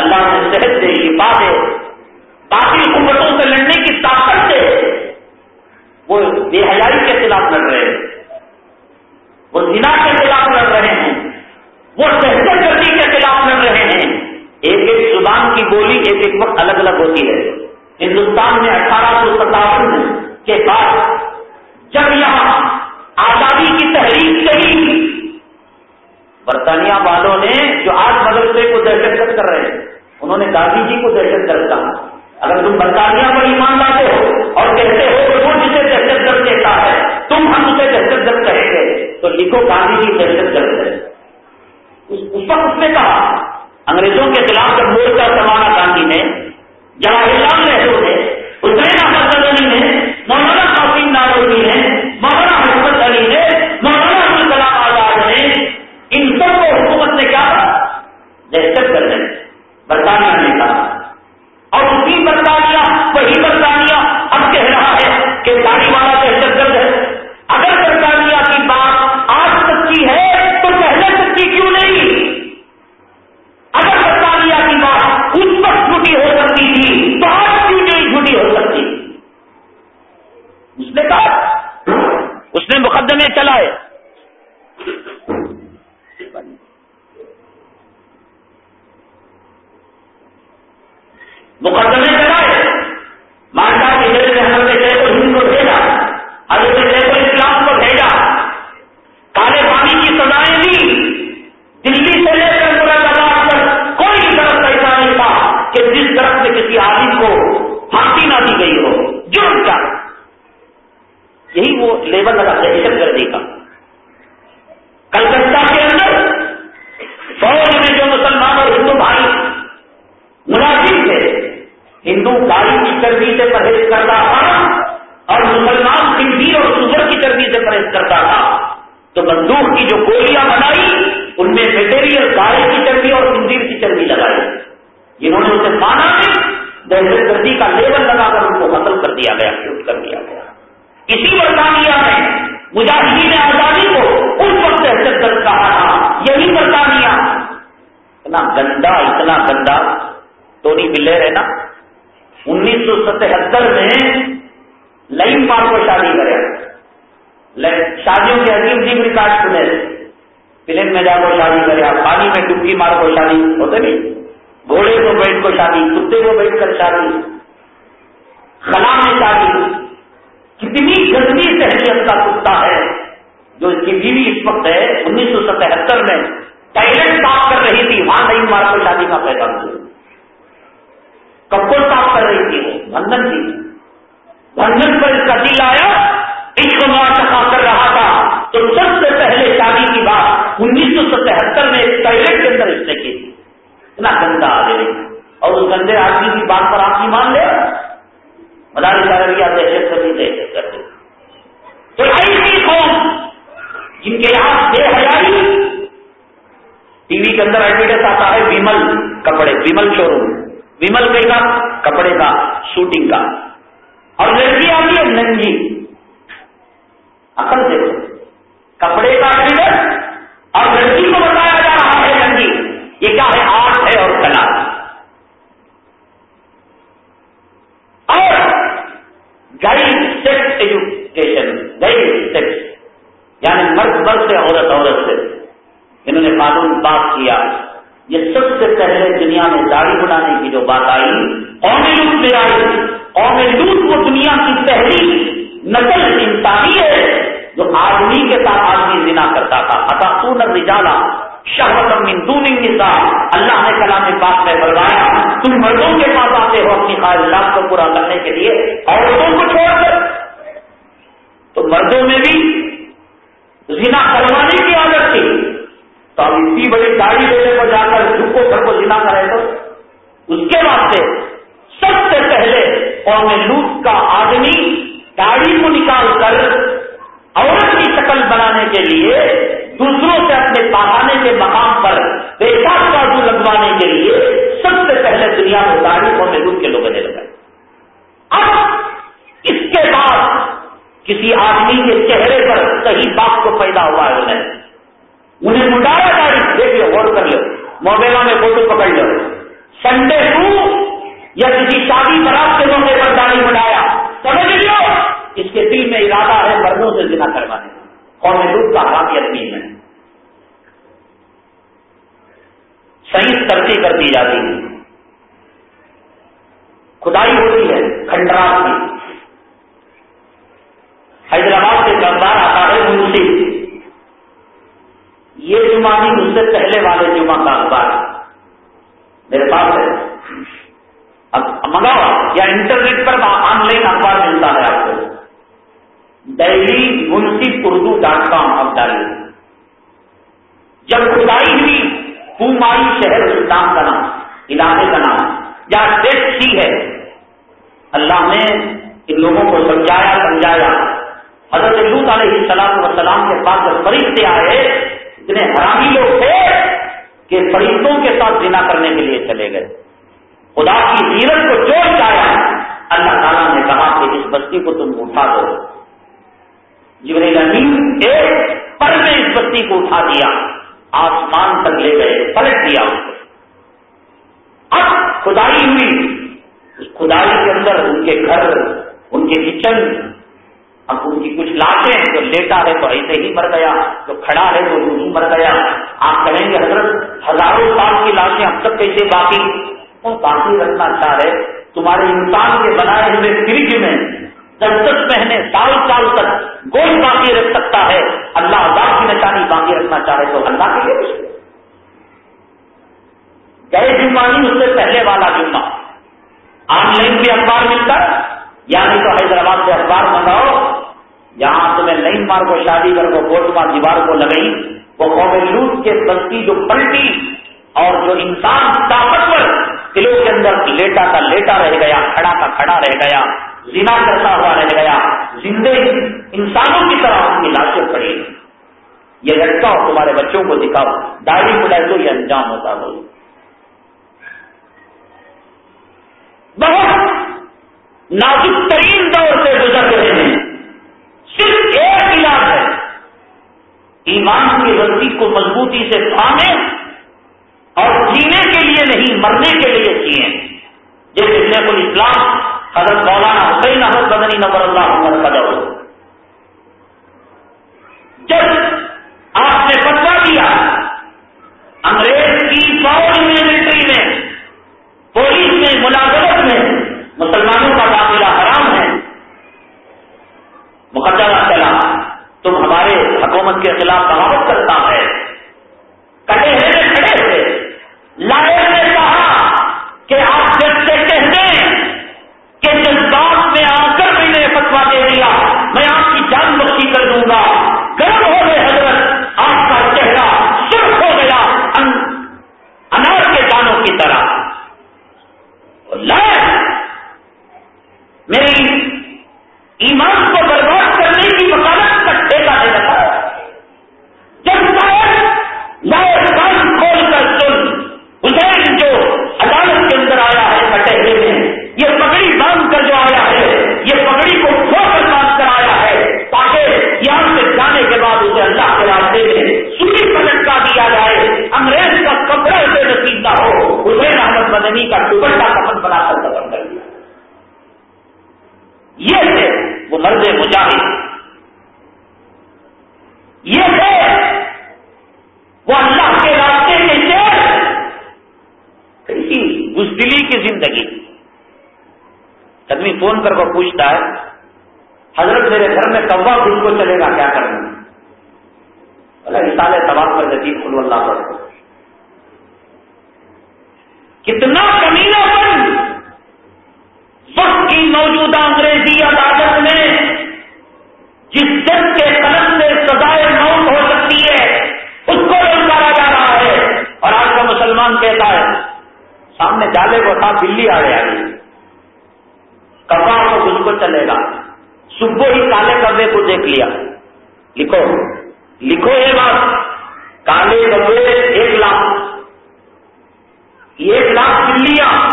اللہ نے صحت دے شفا دے باقی حکومتوں سے لڑنے کی طاقت دے وہ بے حیائی کے خلاف لڑ رہے ہیں۔ وہ زنا کے خلاف لڑ رہے ہیں۔ وہ دہشت گردی کے خلاف لڑ رہے ہیں۔ ایک ایک زبان کی بولی ایک ایک وقت الگ الگ ہوتی ہے۔ ہندوستان میں اٹھارہ سو ستاون برطانیہ پر ایمان لاتے ہو اور کہتے ہو کہ وہ جسے دہشت گرد کہتا ہے، تم ہم اسے دہشت گرد کہیں گے؟ تو لکھو گاندھی جی دہشت گرد ہے۔ اس وقت اس نے کہا، انگریزوں کے خلاف جب مورچہ سمانا گاندھی نے کپڑ صاف کر رہی تھی وہ؟ بندھن تھی بندھن پر اس کا دل آیا، عشق معاشقہ کر رہا تھا۔ تو سب سے پہلے شادی کی بات انیس سو ستہتر میں ٹوائلٹ کے اندر اس نے کی اتنا گندا آدمی اور اس گندے آدمی کی بات پر آپ کی مان لے۔ مداری عربیہ دہشت گردی دہشت گردی۔ تو ایسی قوم جن کے یہاں بے حیائی۔ ٹی وی کے اندر ایڈورٹائز آتا ہے بیمل کپڑے بیمل شو روم ومل کے کا کپڑے کا شوٹنگ کا اور لڑکی آتی ہے ننگی اصل سے کپڑے کا ٹریگر اور لڑکی کو بتایا جا رہا ہے ننگی یہ کیا ہے آرٹ ہے اور کلا اور guide sex education guide sex یعنی مرد مرد سے عورت عورت سے انہوں نے قانون پاس کیا یہ سب سے پہلے دنیا میں داڑھی بنانے کی جو بات آئی، قوم لوٹ میں آئی۔ قوم لوٹ وہ دنیا کی پہلی نسل انسانی ہے جو آدمی کے ساتھ آدمی زنا کرتا تھا۔ اتاثون رجالا شہوت من دون النساء۔ اللہ نے کلام پاک میں بلوایا تم مردوں کے پاس آتے ہو اپنی خواہشات کو پورا کرنے کے لیے، عورتوں کو چھوڑ کر۔ تو مردوں میں بھی زنا کروانے کی عادت تھی۔ تو اب اتنی بڑی گاڑی لینے کو جا کر جھکو گھر کو جنا کرے تو اس کے واسطے سب سے پہلے قوم لوٹ کا آدمی گاڑی کو نکال کر عورت کی شکل بنانے کے لیے دوسروں سے اپنے پہانے کے مقام پر پیشاب بازو لگوانے کے لیے سب سے پہلے دنیا میں گاڑی قوم لوٹ کے لوگوں نے لگائے اب اس کے بعد کسی آدمی کے چہرے پر صحیح بات کو پیدا ہوا ہے انہیں انہیں مٹایا گاڑی دیکھ لو غور کر لو موبائل میں فوٹو پکڑ لو سنڈے کو یا کسی شادی برات کے موقع پر داڑھی بڑھایا سمجھ لو اس کے دل میں ارادہ ہے مردوں سے جنا کروانے۔ کا اور کا حامیت نہیں ہے صحیح ترقی کر دی جاتی ہے۔ کھدائی ہوتی ہے کھنڈرات کی۔ حیدرآباد سے کردار آتا ہے منسی یہ جمعہ نہیں اس سے پہلے والے جمعہ کا اخبار میرے پاس ہے۔ اب منگاؤ یا انٹرنیٹ پر آن لائن اخبار ملتا ہے آپ کو۔ Daily Munsif Urdu dot com, اب ڈالیے جب کھدائی ہوئی پومائی شہر اسلام کا نام، علاقے کا نام، یا ڈیٹ ہی ہے، اللہ نے ان لوگوں کو سمجھایا سمجھایا۔ حضرت لوت علیہ السلام وسلام کے پاس جب فرشتے آئے اتنے حرامی لوگ تھے کہ فرشتوں کے ساتھ جنا کرنے کے لیے چلے گئے۔ خدا کی سیرت کو جوش آیا۔ اللہ تعالیٰ نے کہا کہ اس بستی کو تم اٹھا دو۔ جبریل امین ایک پر میں اس بستی کو اٹھا دیا۔ آسمان تک لے گئے، پلٹ دیا۔ اس کو اب کھدائی ہوئی۔ اس کھدائی کے اندر ان کے گھر، ان کے کچن اب ان کی کچھ لاشیں ہیں جو لیٹا ہے تو ایسے ہی مر گیا، جو کھڑا ہے تو یوں ہی مر گیا۔ آپ کہیں گے، حضرت، ہزاروں سال کی لاشیں اب تک کیسے باقی؟ وہ باقی رکھنا چاہ رہے۔ تمہارے انسان کے بنائے ہوئے فریج میں دس دس مہینے، سال سال تک گوشت باقی رکھ سکتا ہے۔ اللہ آزاد کی نشانی باقی رکھنا چاہے تو اللہ کے لیے گئے جمعہ نہیں اس سے پہلے والا جمعہ۔ آن لائن بھی اخبار ملتا یعنی تو حیدرآباد سے اخبار منگاؤ۔ جہاں تمہیں نئی مار کو شادی کر کو کوٹ دیوار کو لگئی وہ قوم لوٹ کے بستی جو پلٹی اور جو انسان طاقتور دلوں کے اندر لیٹا کا لیٹا رہ گیا، کھڑا کا کھڑا رہ گیا، زنا کرتا ہوا رہ گیا، زندے انسانوں کی طرح ان کی لاشیں پڑی۔ یہ لڑکا اور تمہارے بچوں کو دکھاؤ، داڑھی ملائے تو یہ انجام ہوتا ہو بہت نازک ترین دور سے گزر رہے ہیں۔ صرف ایک علاج ہے۔ ایمان کی غلطی کو مضبوطی سے تھامے اور جینے کے لیے نہیں، مرنے کے لیے جیے۔ جیسے شیخ الاسلام حضرت مولانا حسین احمد بدنی نبر اللہ عمر کا دور۔ جب آپ نے فتوا دیا انگریز کی فوج میں ملٹری میں، پولیس میں ملازمت میں مسلمانوں کا داخلہ حرام ہے مقدمہ چلا، تم ہمارے حکومت کے خلاف بغاوت کرتا ہے۔ کٹے ہوئے کھڑے تھے لائر نے کہا کہ آپ جب سے کہہ دیں کہ جذبات میں آ کر میں نے فتوا دے دیا، میں آپ کی جان بخشی کر دوں گا۔ گرم ہو گئے حضرت، آپ کا چہرہ سرخ ہو گیا انار کے دانوں کی طرح۔ لائر میری ایمان فون کر کو پوچھتا ہے، حضرت میرے گھر میں کبا دن کو چلے گا، کیا کرنا بولے مثال تباہ کر دیتی کھلو، اللہ پر کتنا کمینہ پن وقت کی موجودہ انگریزی عدالت میں جس دن کے قلم میں سزائے موت ہو سکتی ہے، اس کو للکارا جا رہا ہے۔ اور آج کا مسلمان کہتا ہے، سامنے جالے کو تھا بلی آ گیا۔ کپڑا کو خود کو چلے گا۔ صبح ہی کالے کبے کو دیکھ لیا۔ لکھو۔ لکھو یہ بات۔ کالے کبے ایک لاکھ۔ ایک لاکھ بلیاں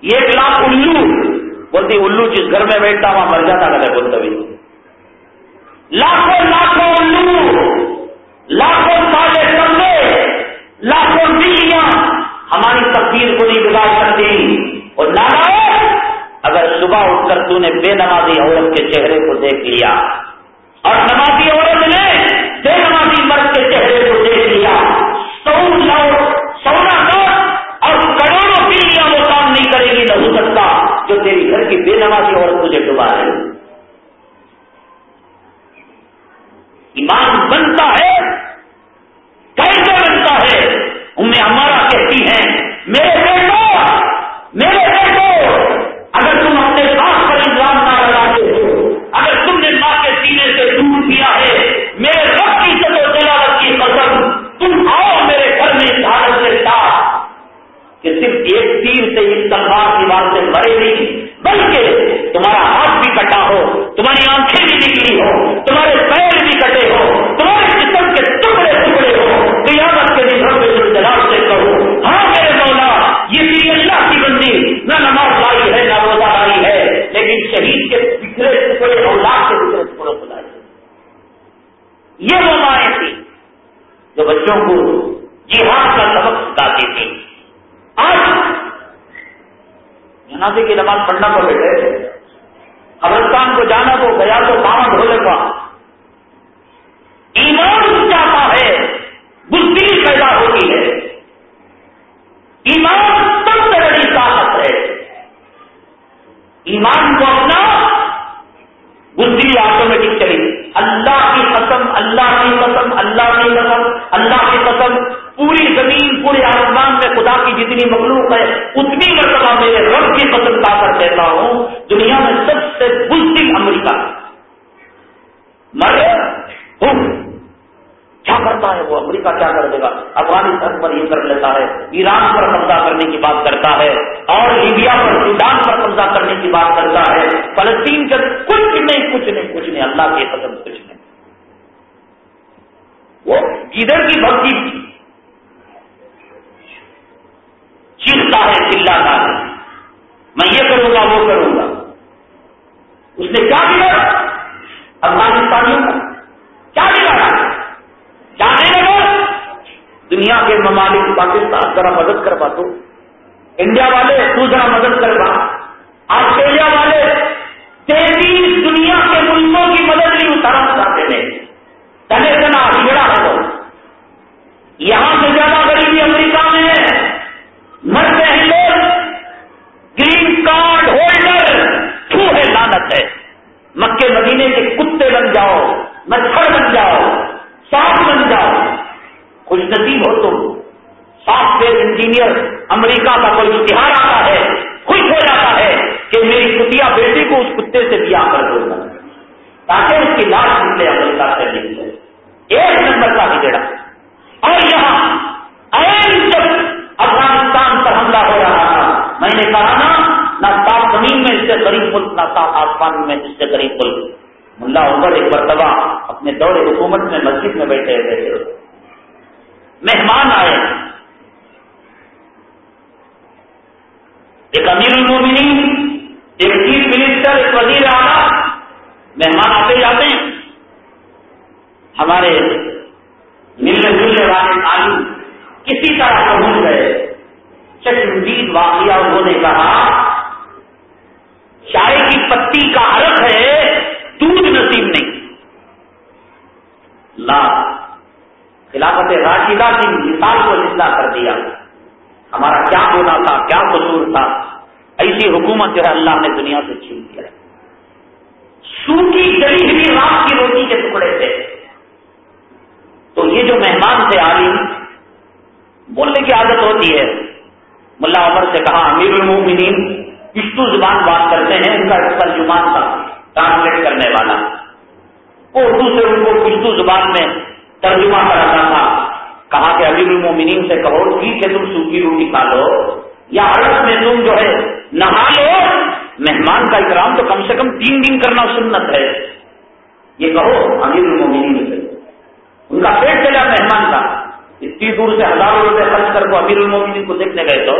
ایک لاکھ الو۔ بولتی الو جس گھر میں بیٹھتا وہاں مر جاتا کرے بولتا بھی لاکھوں لاکھوں الو۔ لاکھوں سالے کمرے لاکھوں بلیاں ہماری تقدیر کو نہیں بگاڑ سکتی۔ اور نہ اگر صبح اٹھ کر تو نے بے نمازی عورت کے چہرے کو دیکھ لیا اور نمازی عورت نے بے نمازی مرد کے چہرے کو دیکھ لیا سو سونا کر اور کروڑوں پیلیاں وہ کام نہیں کرے گی نہ ہو سکتا جو تیری گھر کی بے نمازی عورت مجھے ڈبا ہے ایمان بنتا ہے، کیسے بنتا ہے؟ انہیں ہمارا ایک سے اس کی بات سے مرے نہیں، بلکہ تمہارا ہاتھ بھی کٹا ہو، تمہاری آنکھیں بھی نکلی ہو، تمہارے پیر بھی کٹے ہو buscando چشمدید واقعہ انہوں نے کہا چائے کی پتی کا عرق ہے، دودھ نصیب نہیں۔ لا۔ خلافت راشدہ کی مثال کو اصلاح کر دیا۔ ہمارا کیا ہونا تھا، کیا قصور تھا۔ ایسی حکومت جو ہے اللہ نے دنیا سے چھین دیا سوکھی جلی ہوئی رات کی روٹی کے ٹکڑے تھے تو یہ جو مہمان تھے عالم، بولنے کی عادت ہوتی ہے۔ ملا عمر سے کہا، امیر المومنین پشتو زبان بات کرتے ہیں؟ ان کا ترجمان تھا ٹرانسلیٹ کرنے والا. وہ اردو سے ان کو اردو زبان میں ترجمہ کراتا تھا، کہا کہ ابھی المومنین سے کہو، ٹھیک ہے، تم سوکھی روٹی کھا لو، یا عرب میں تم جو ہے، نہا لو، مہمان کا اکرام تو کم سے کم تین دن کرنا سنت ہے. یہ کہو، امیر المومنین سے. ان کا پیٹ چلا مہمان کا اتنی دور سے ہزاروں روپے خرچ کر کو امیر المومنین کو دیکھنے گئے تو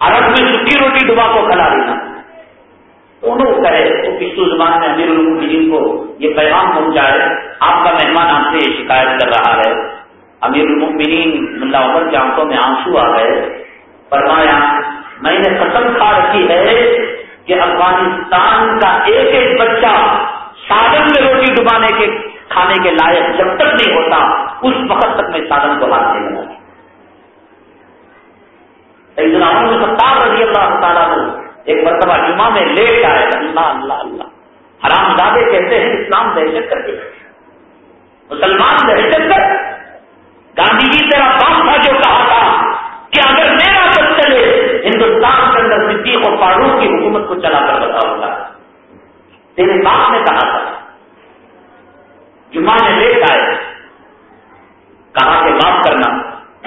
عرب میں سوکھی روٹی ڈبا کو کھلا دینا انہوں کرے تو پشتو زبان میں امیر المین کو یہ پیغام پہنچائے آپ کا مہمان آپ سے شکایت کر رہا ہے۔ امیر المین ملا عمر کے آنکھوں میں آنسو آ گئے۔ فرمایا، میں نے قسم کھا رکھی ہے کہ افغانستان کا ایک ایک بچہ سادن میں روٹی ڈبانے کے کھانے کے لائق جب تک نہیں ہوتا، اس وقت تک میں سادن کو ہاتھ نہیں لگا ستار رضی اللہ تعالیٰ کو ایک مرتبہ جمعہ میں لیٹ آئے، اللہ اللہ اللہ۔ حرام دادے کہتے ہیں، اسلام دہشت کر کے مسلمان دہشت کر گاندھی جی تیرا باپ تھا جو کہا تھا کہ اگر میرا بس چلے، ہندوستان کے اندر صدیق اور فاروق کی حکومت کو چلا کر بتاؤں گا۔ تیرے باپ نے کہا تھا۔ جمعہ میں لیٹ آئے۔ کہا کہ معاف کرنا،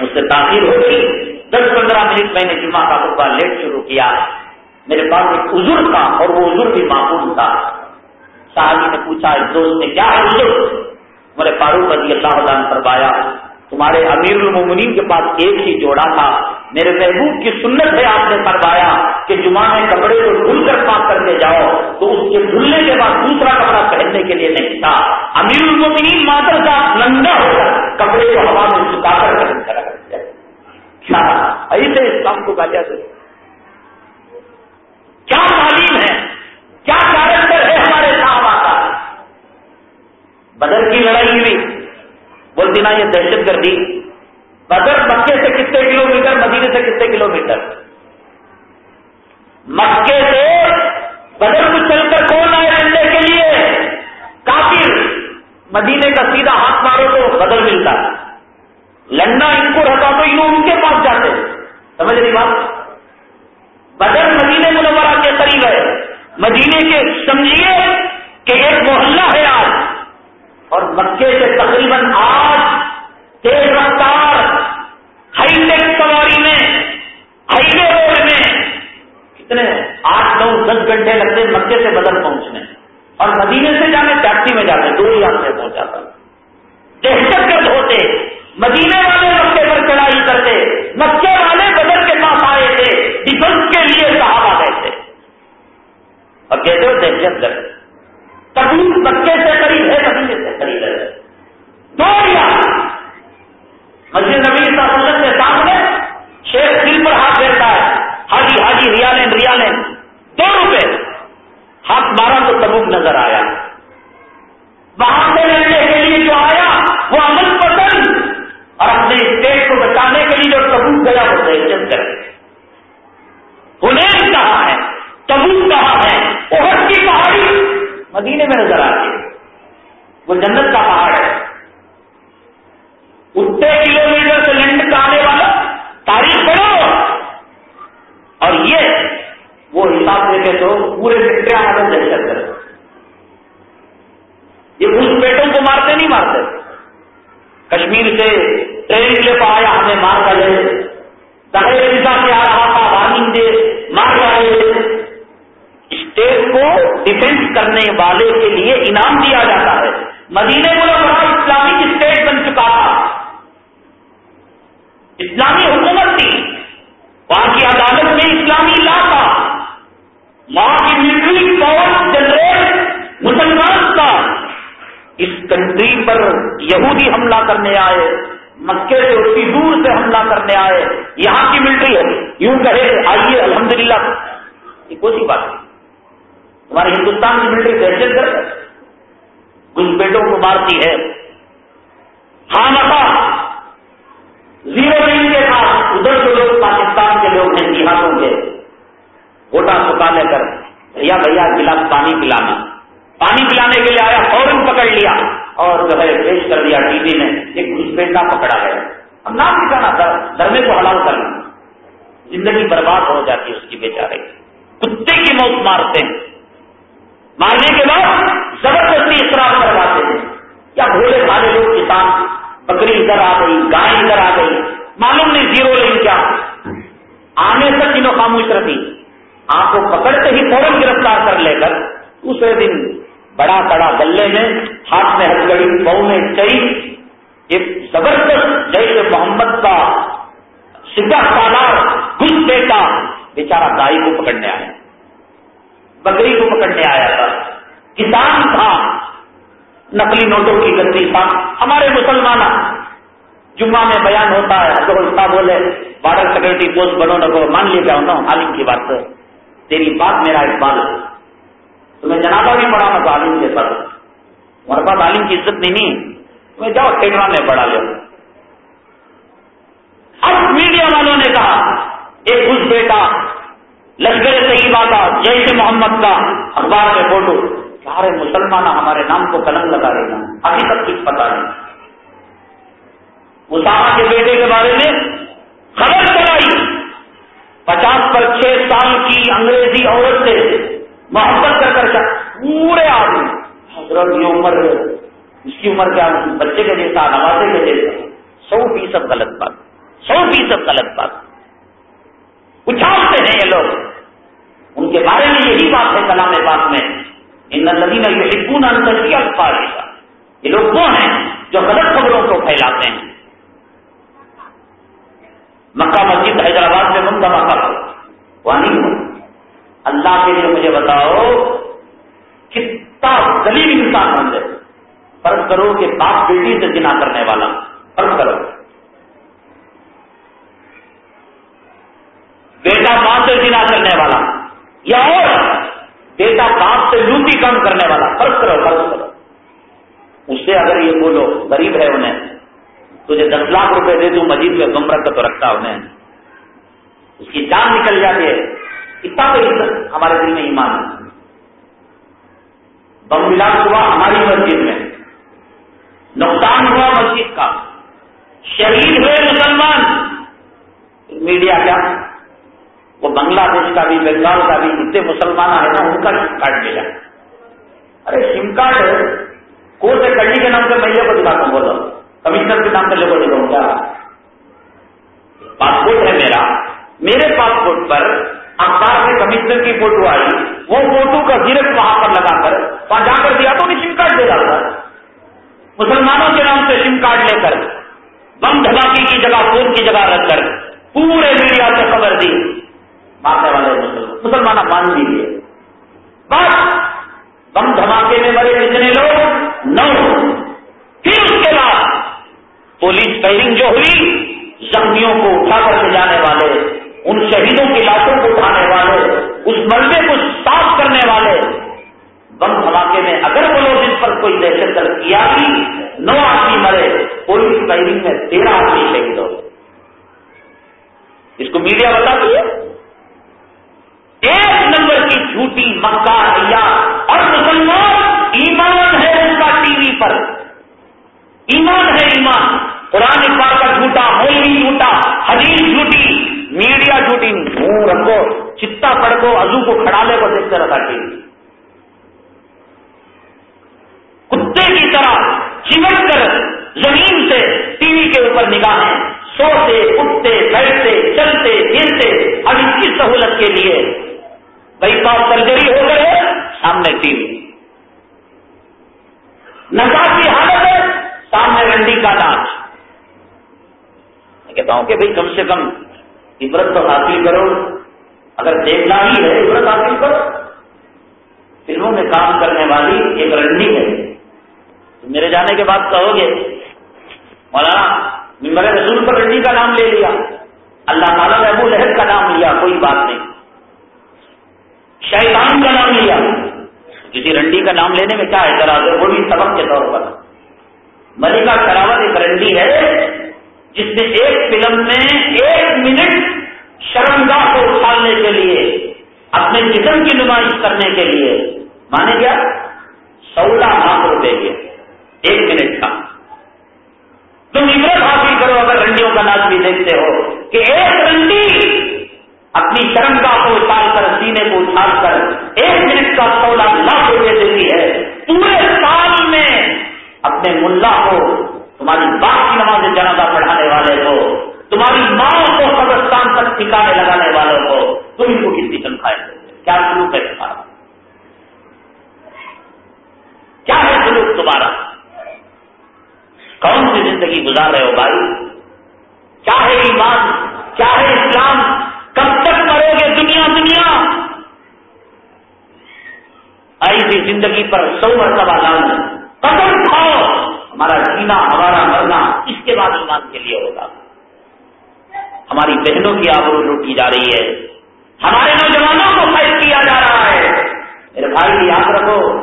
مجھ سے تاخیر ہوگی دس پندرہ منٹ میں نے جمعہ کا خطبہ لیٹ شروع کیا۔ میرے پاس ایک عذر تھا اور وہ عذر بھی معقول تھا۔ صحابی نے پوچھا، اس دوست نے کیا ہے عذر میرے فاروق رضی اللہ عنہ فرمایا، تمہارے امیر المومنین کے پاس ایک ہی جوڑا تھا۔ میرے محبوب کی سنت ہے آپ نے فرمایا کہ جمعہ میں کپڑے کو دھل کر پاک کر کے جاؤ، تو اس کے دھلنے کے بعد دوسرا کپڑا پہننے کے لیے نہیں تھا۔ امیر المومنین مادر کا ننگا ہو کر کپڑے کو ہوا میں سکھا کر کیا ایسے اسلام کو کہا جاتے کیا تعلیم ہے؟ کیا کیریکٹر ہے ہمارے صاحب آتا بدر کی لڑائی ہوئی۔ بولتی نا یہ دہشت گردی۔ بدر مکے سے کتنے کلو میٹر مدینے سے کتنے کلو میٹر مکے سے بدر کو چل کر کون آئے رہنے کے لیے؟ کافر۔ مدینے کا سیدھا ہاتھ مارو تو بدل ملتا۔ لڑنا ان کو رہتا تو یوں ان کے پاس جاتے۔ سمجھ رہی بات؟ بدر مدینے منورہ کے قریب ہے۔ مدینے کے سمجھیے کہ ایک محلہ ہے آج۔ اور مکے سے تقریباً آج تیز رفتار کتنے آٹھ، نو، دس گھنٹے لگتے مکے سے بدل پہنچنے۔ اور مدینے سے جانے، ٹیکسی میں جاتے دو ہی سے پہنچاتا دہشت گرد ہوتے، مدینے والے مکے پر چڑھائی کرتے، مکے والے بدل کے پاس آئے تھے ڈیفنس کے لیے صحابہ گئے تھے۔ اور کہتے ہو دہشت گرد مکے سے قریب ہے مدینے سے قریب ہے دو مسجد نبی صلی اللہ علیہ وسلم کے سامنے شیخ دل پر ہاتھ پھیرتا ہے حاجی حاجی ریالین ریالین دو روپے ہاتھ مارا نظر آیا۔ وہاں سے لڑنے کے لیے جو آیا، وہ امن پسند اور اپنے اسٹیٹ کو بچانے کے لیے جو تبوک گیا، وہ دہشت کر انہیں کہاں ہے؟ تبوک کہاں ہے؟ وہ کی پہاڑی مدینے میں نظر آتی ہے۔ وہ جنت کا پہاڑ ہے۔ اتنے کلو میٹر سے لینڈ کا آنے والا تاریخ پڑھو اور یہ وہ حساب دیکھے تو پورے مٹیا ہمیں دہشت کر بیٹوں کو مارتے نہیں مارتے۔ کشمیر سے ٹرین لے پایا ہمیں مار ڈالے دہے سے آ رہا تھا وارننگ دے مار ڈالے اسٹیٹ کو ڈیفینس کرنے والے کے لیے انعام دیا جاتا ہے۔ مدینے کو بڑا اسلامی اسٹیٹ بن چکا تھا۔ اسلامی حکومت تھی۔ وہاں کی عدالت میں اسلامی لا تھا۔ وہاں کی اس کنٹری پر یہودی حملہ کرنے آئے، مکے سے اتنی دور سے حملہ کرنے آئے، یہاں کی ملٹری ہے۔ یوں کہے آئیے، الحمدللہ۔ یہ کوئی بات نہیں۔ ہمارے ہندوستان کی ملٹری دہشت گرد کچھ بیٹوں کو مارتی ہے۔ ہاں نفا زیرو نہیں کے ساتھ ادھر کے لوگ پاکستان کے لوگ ہیں دیہاتوں کے۔ گوٹا سکھانے کر، بھیا بھیا، گلاس پانی پلانا۔ پانی پلانے کے لیے آیا، فوراً پکڑ لیا اور جو ہے پیش کر دیا ٹی وی نے، ایک گھسپیٹا پکڑا گیا۔ ہم نام دکھانا تھا دھرمے کو حلال کرنا زندگی برباد ہو جاتی ہے اس کی بیچارے۔ کتے کی موت مارتے ہیں۔ مارنے کے بعد زبردستی اصراف کرواتے ہیں۔ کیا بھولے بھالے لوگ کسان بکری ادھر آ گئی، گائے ادھر آ گئی۔ معلوم نہیں، زیرو لیں کیا۔ آنے تک تینوں خاموش رکھی آپ کو پکڑتے ہی فوراً گرفتار کر لے کر، دوسرے دن بڑا کڑا گلے میں، ہاتھ میں ہتھکڑی بہو میں چئی ایک زبردست جیسے محمد کا سدھا سالار گھس بیٹا، بیچارہ گائے کو پکڑنے آئے بکری کو پکڑنے آیا تھا۔ کسان تھا۔ نقلی نوٹوں کی گندی تھا ہمارے مسلمان، جمعہ میں بیان ہوتا ہے تو اس بولے، بارڈر سیکورٹی پوسٹ بنو نہ مان لیا جاؤ نا، عالم کی بات تیری بات میرا اقبال ہے۔ تمہیں جنابہ بھی پڑھا تو عالم کے ساتھ۔ ہمارے پاس عالم کی عزت نہیں تمہیں جاؤ ٹیکرا میں پڑھا لو اب میڈیا والوں نے کہا، ایک کچھ بیٹا، لشکر طیبہ کا، جیش محمد کا اخبار میں فوٹو۔ سارے مسلمان ہمارے نام کو قلم لگا رہے ہیں۔ ابھی تک کچھ پتا نہیں۔ اسامہ کے بیٹے کے بارے میں خبر چلائی۔ پچاس پر چھ سال کی انگریزی عورت سے محبت کر کر پورے آدمی حضرت یہ عمر اس کی عمر کیا بچے کے جیسا نوازے کے جیسا سو فیصد غلط بات۔ سو فیصد غلط بات۔ اچھالتے ہیں یہ لوگ۔ ان کے بارے میں یہی بات ہے کلام پاک میں۔ ان ندی میں یہ پون انتر یہ لوگ وہ ہیں جو غلط خبروں کو پھیلاتے ہیں؟ مکہ مسجد حیدرآباد میں منتبہ کرو وہاں نہیں ہو۔ اللہ کے لیے مجھے بتاؤ کتنا دلیل انسان بن جائے۔ فرض کرو کہ باپ بیٹی سے جنا کرنے والا۔ فرض کرو۔ بیٹا ماں سے جنا کرنے والا۔ یا اور، بیٹا باپ سے لوٹی کم کرنے والا۔ فرض کرو فرض کرو۔ اس سے اگر یہ بولو، غریب ہے انہیں، تجھے دس لاکھ روپے دے دوں مجید میں گمرکھ تو رکھتا انہیں۔ اس کی جان نکل جاتی ہے۔ اتنا تو عزت ہمارے دل میں ایمان ہے۔ بم ملا ہوا ہماری مسجد میں۔ نقصان ہوا مسجد کا۔ شہید ہوئے مسلمان۔ میڈیا کیا؟ وہ بنگلہ دیش کا بھی، بنگال کا بھی جتنے مسلمان آئے نا ان کا سم کارڈ ملا ارے، سم کارڈ کو سے کڑی کے نام سے میں یہ دکھاتا ہوں؟ بولو۔ کمشنر کے نام سے لوگوں دکھاؤں کیا؟ پاسپورٹ ہے میرا۔ میرے پاسپورٹ پر اخبار سے کمشنر کی فوٹو آئی، وہ فوٹو کا زیرت وہاں پر لگا کر، وہاں جا کر دیا تو انہیں سم کارڈ دے ڈالتا مسلمانوں کے نام سے سم کارڈ لے کر، بم دھماکی کی جگہ فون کی جگہ رکھ کر، پورے میڈیا سے خبر دی۔ مارنے والے مسلمان مان دیجیے بس، بم دھماکے میں مرے کتنے لوگ، نو۔ پھر اس کے بعد، پولیس فائرنگ جو ہوئی، زخمیوں کو اٹھا کر کے جانے والے۔ ان شہیدوں کی لاشوں کو اٹھانے والے، اس ملبے کو صاف کرنے والے۔ بم دھماکے میں اگر وہ لوگ پر کوئی دہشت گرد کیا بھی نو آدمی مرے، پولیس فائرنگ میں تیرہ آدمی شہید ہو اس کو میڈیا بتاتی ہے۔ ایک نمبر کی جھوٹی مکہ یا اور مسلمان ایمان ہے اس کا ٹی وی پر۔ ایمان ہے ایمان۔ قرآن اقبال کا جھوٹا مولوی جھوٹا، حدیث جھوٹی، میڈیا جھوٹی، منہ رکھو، چتا پڑ کو کو کھڑا لے کو دیکھتے رہا ٹی وی۔ کتے کی طرح چمٹ کر زمین سے ٹی وی کے اوپر نگاہیں سوتے، اٹھتے، بیٹھتے، چلتے، پھرتے، اب اس کی سہولت کے لیے بھائی پاس سرجری ہو گئے سامنے ٹی وی۔ نشا کی حالت ہے، سامنے رنڈی کا ناچ۔ کہتا ہوں کہ بھائی کم سے کم عبرت تو حاصل کرو۔ اگر دیکھنا ہی ہے عبرت حاصل کرو۔ فلموں میں کام کرنے والی ایک رنڈی ہے۔ تو میرے جانے کے بعد کہو گے، مولانا، ممبر رسول پر رنڈی کا نام لے لیا۔ اللہ تعالیٰ نے ابو لہب کا نام لیا، کوئی بات نہیں۔ شیطان کا نام لیا۔ کسی رنڈی کا نام لینے میں کیا اعتراض ہے؟ وہ بھی سبق کے طور پر۔ ملکہ شراوت ایک رنڈی ہے۔ جس نے ایک فلم میں ایک منٹ شرمگاہ کو اچھالنے کے لیے، اپنے جسم کی نمائش کرنے کے لیے، مانے گیا سولہ لاکھ روپے کے ایک منٹ کا۔ تم عبرت حاصل کرو اگر رنڈیوں کا ناچ بھی دیکھتے ہو کہ ایک رنڈی اپنی شرمگاہ کو اچھال کر، سینے کو اچھال کر، ایک منٹ کا سولہ لاکھ روپے دیتی ہے۔ پورے سال میں اپنے ملا کو تمہاری باپ کی نماز جنازہ پڑھانے والے کو تمہاری ماں کو قبرستان تک ٹھکانے لگانے والوں کو تم ان کو کتنی تنخواہ کیا سلوک ہے تمہارا؟ کیا ہے سلوک تمہارا؟ کون سی زندگی گزار رہے ہو بھائی؟ کیا ہے ایمان؟ کیا ہے اسلام؟ کب تک مرو گے دنیا دنیا؟ ایسی زندگی پر سو مرتبہ لانا قدم کھاؤ۔ ہمارا جینا، ہمارا مرنا اس کے بعد ایمان کے لیے ہوگا۔ ہماری بہنوں کی آبرو لوٹی جا رہی ہے۔ ہمارے نوجوانوں کو قید کیا جا رہا ہے۔ میرے بھائی، یاد رکھو،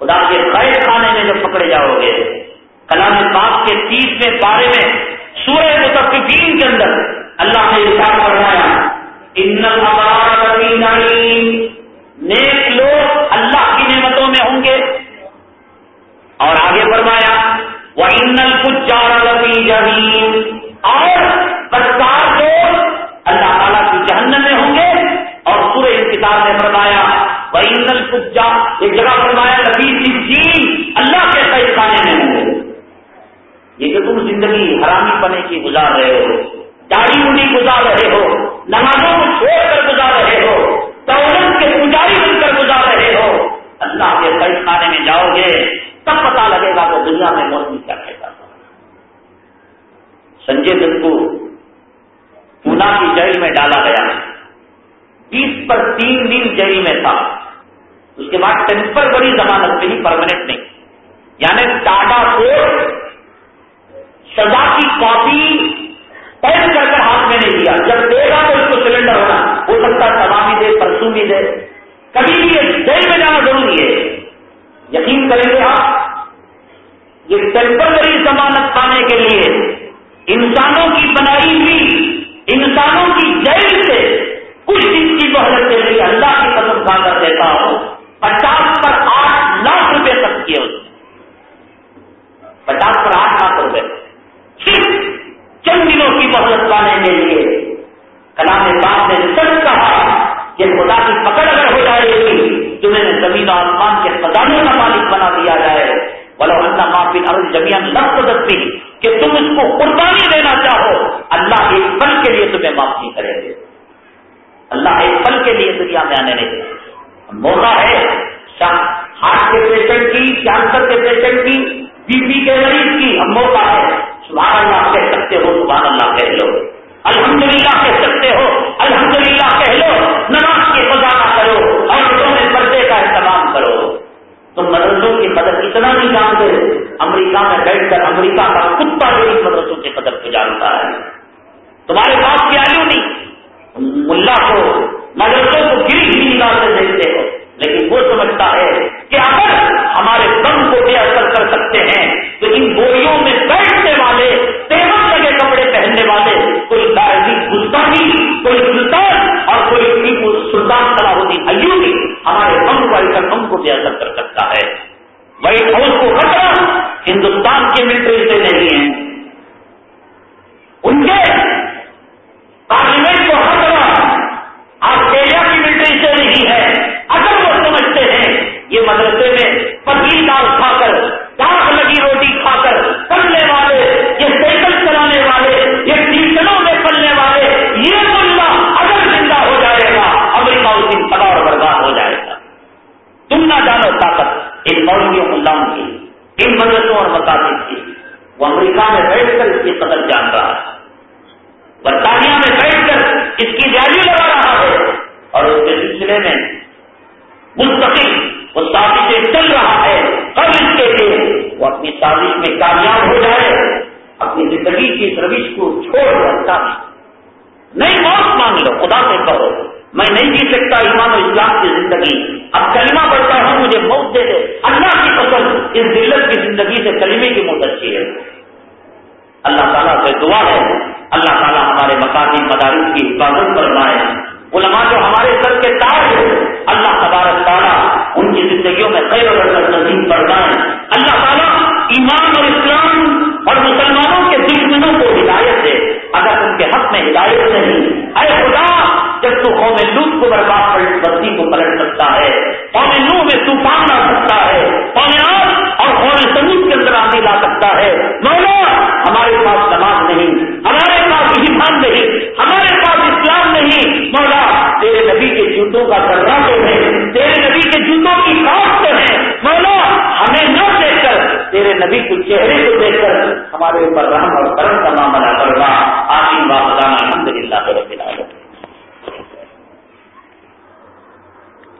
خدا کے قید خانے میں جب پکڑے جاؤ گے، کلام پاک کے تیس میں بارے میں، سورہ متفقین کے اندر اللہ نے ارشاد فرمایا، ان نیک لوگ اور آگے فرمایا وہ انل کچھ چار جہین اور بدکار لوگ اللہ تعالیٰ کی جہنم میں ہوں گے۔ اور پورے کتاب نے فرمایا وہ انل کچھ ایک جگہ فرمایا لبی جی اللہ کے کئی خانے میں ہوں گے۔ یہ کہ تم زندگی حرامی بنے کی گزار رہے ہو، داڑھی منڈی گزار رہے ہو، نمازوں کو چھوڑ کر گزار رہے ہو، دولت کے پجاری بن کر گزار رہے ہو اللہ کے قید خانے میں جاؤ گے، تب پتا لگے گا کہ دنیا میں موسمی کیا کہتا تھا سنجے دت کو پونا کی جیل میں ڈالا گیا۔ بیس پر تین دن جیل میں تھا۔ اس کے بعد ٹیمپر بڑی ضمانت میں ہی پرماننٹ نہیں۔ یعنی ٹاٹا کو سزا کی کاپی پیک کر کر ہاتھ میں نہیں دیا جب دے گا تو اس کو سلنڈر ہونا۔ ہو سکتا ہے بھی دے، پرسوں بھی دے۔ کبھی بھی یہ جیل میں جانا ضروری ہے۔ یقین کریں گے آپ، یہ ٹیمپرری ضمانت پانے کے لیے انسانوں کی بنائی ہوئی انسانوں کی جیل سے کچھ دن کی بہت کے لیے اللہ کی قدم کھا کر دیتا ہوں۔ پچاس پر آٹھ لاکھ روپے تک کیے اس پچاس پر آٹھ لاکھ روپے۔ صرف چند دنوں کی مہلت پانے کے لیے کلام پاک نے سچ کہا کہ خدا کی پکڑ زمین و آسمان کے خزانے کا مالک بنا دیا جائے۔ بولو اللہ معافی ارد زمین لفظ دستی کہ تم اس کو قربانی دینا چاہو، اللہ ایک پل کے لیے تمہیں معاف نہیں کرے گے۔ اللہ ایک پل کے لیے دنیا میں آنے نہیں دے موقع ہے ہارٹ کے پیشنٹ کی، کینسر کے پیشنٹ کی، بی پی کے مریض کی، ہم موقع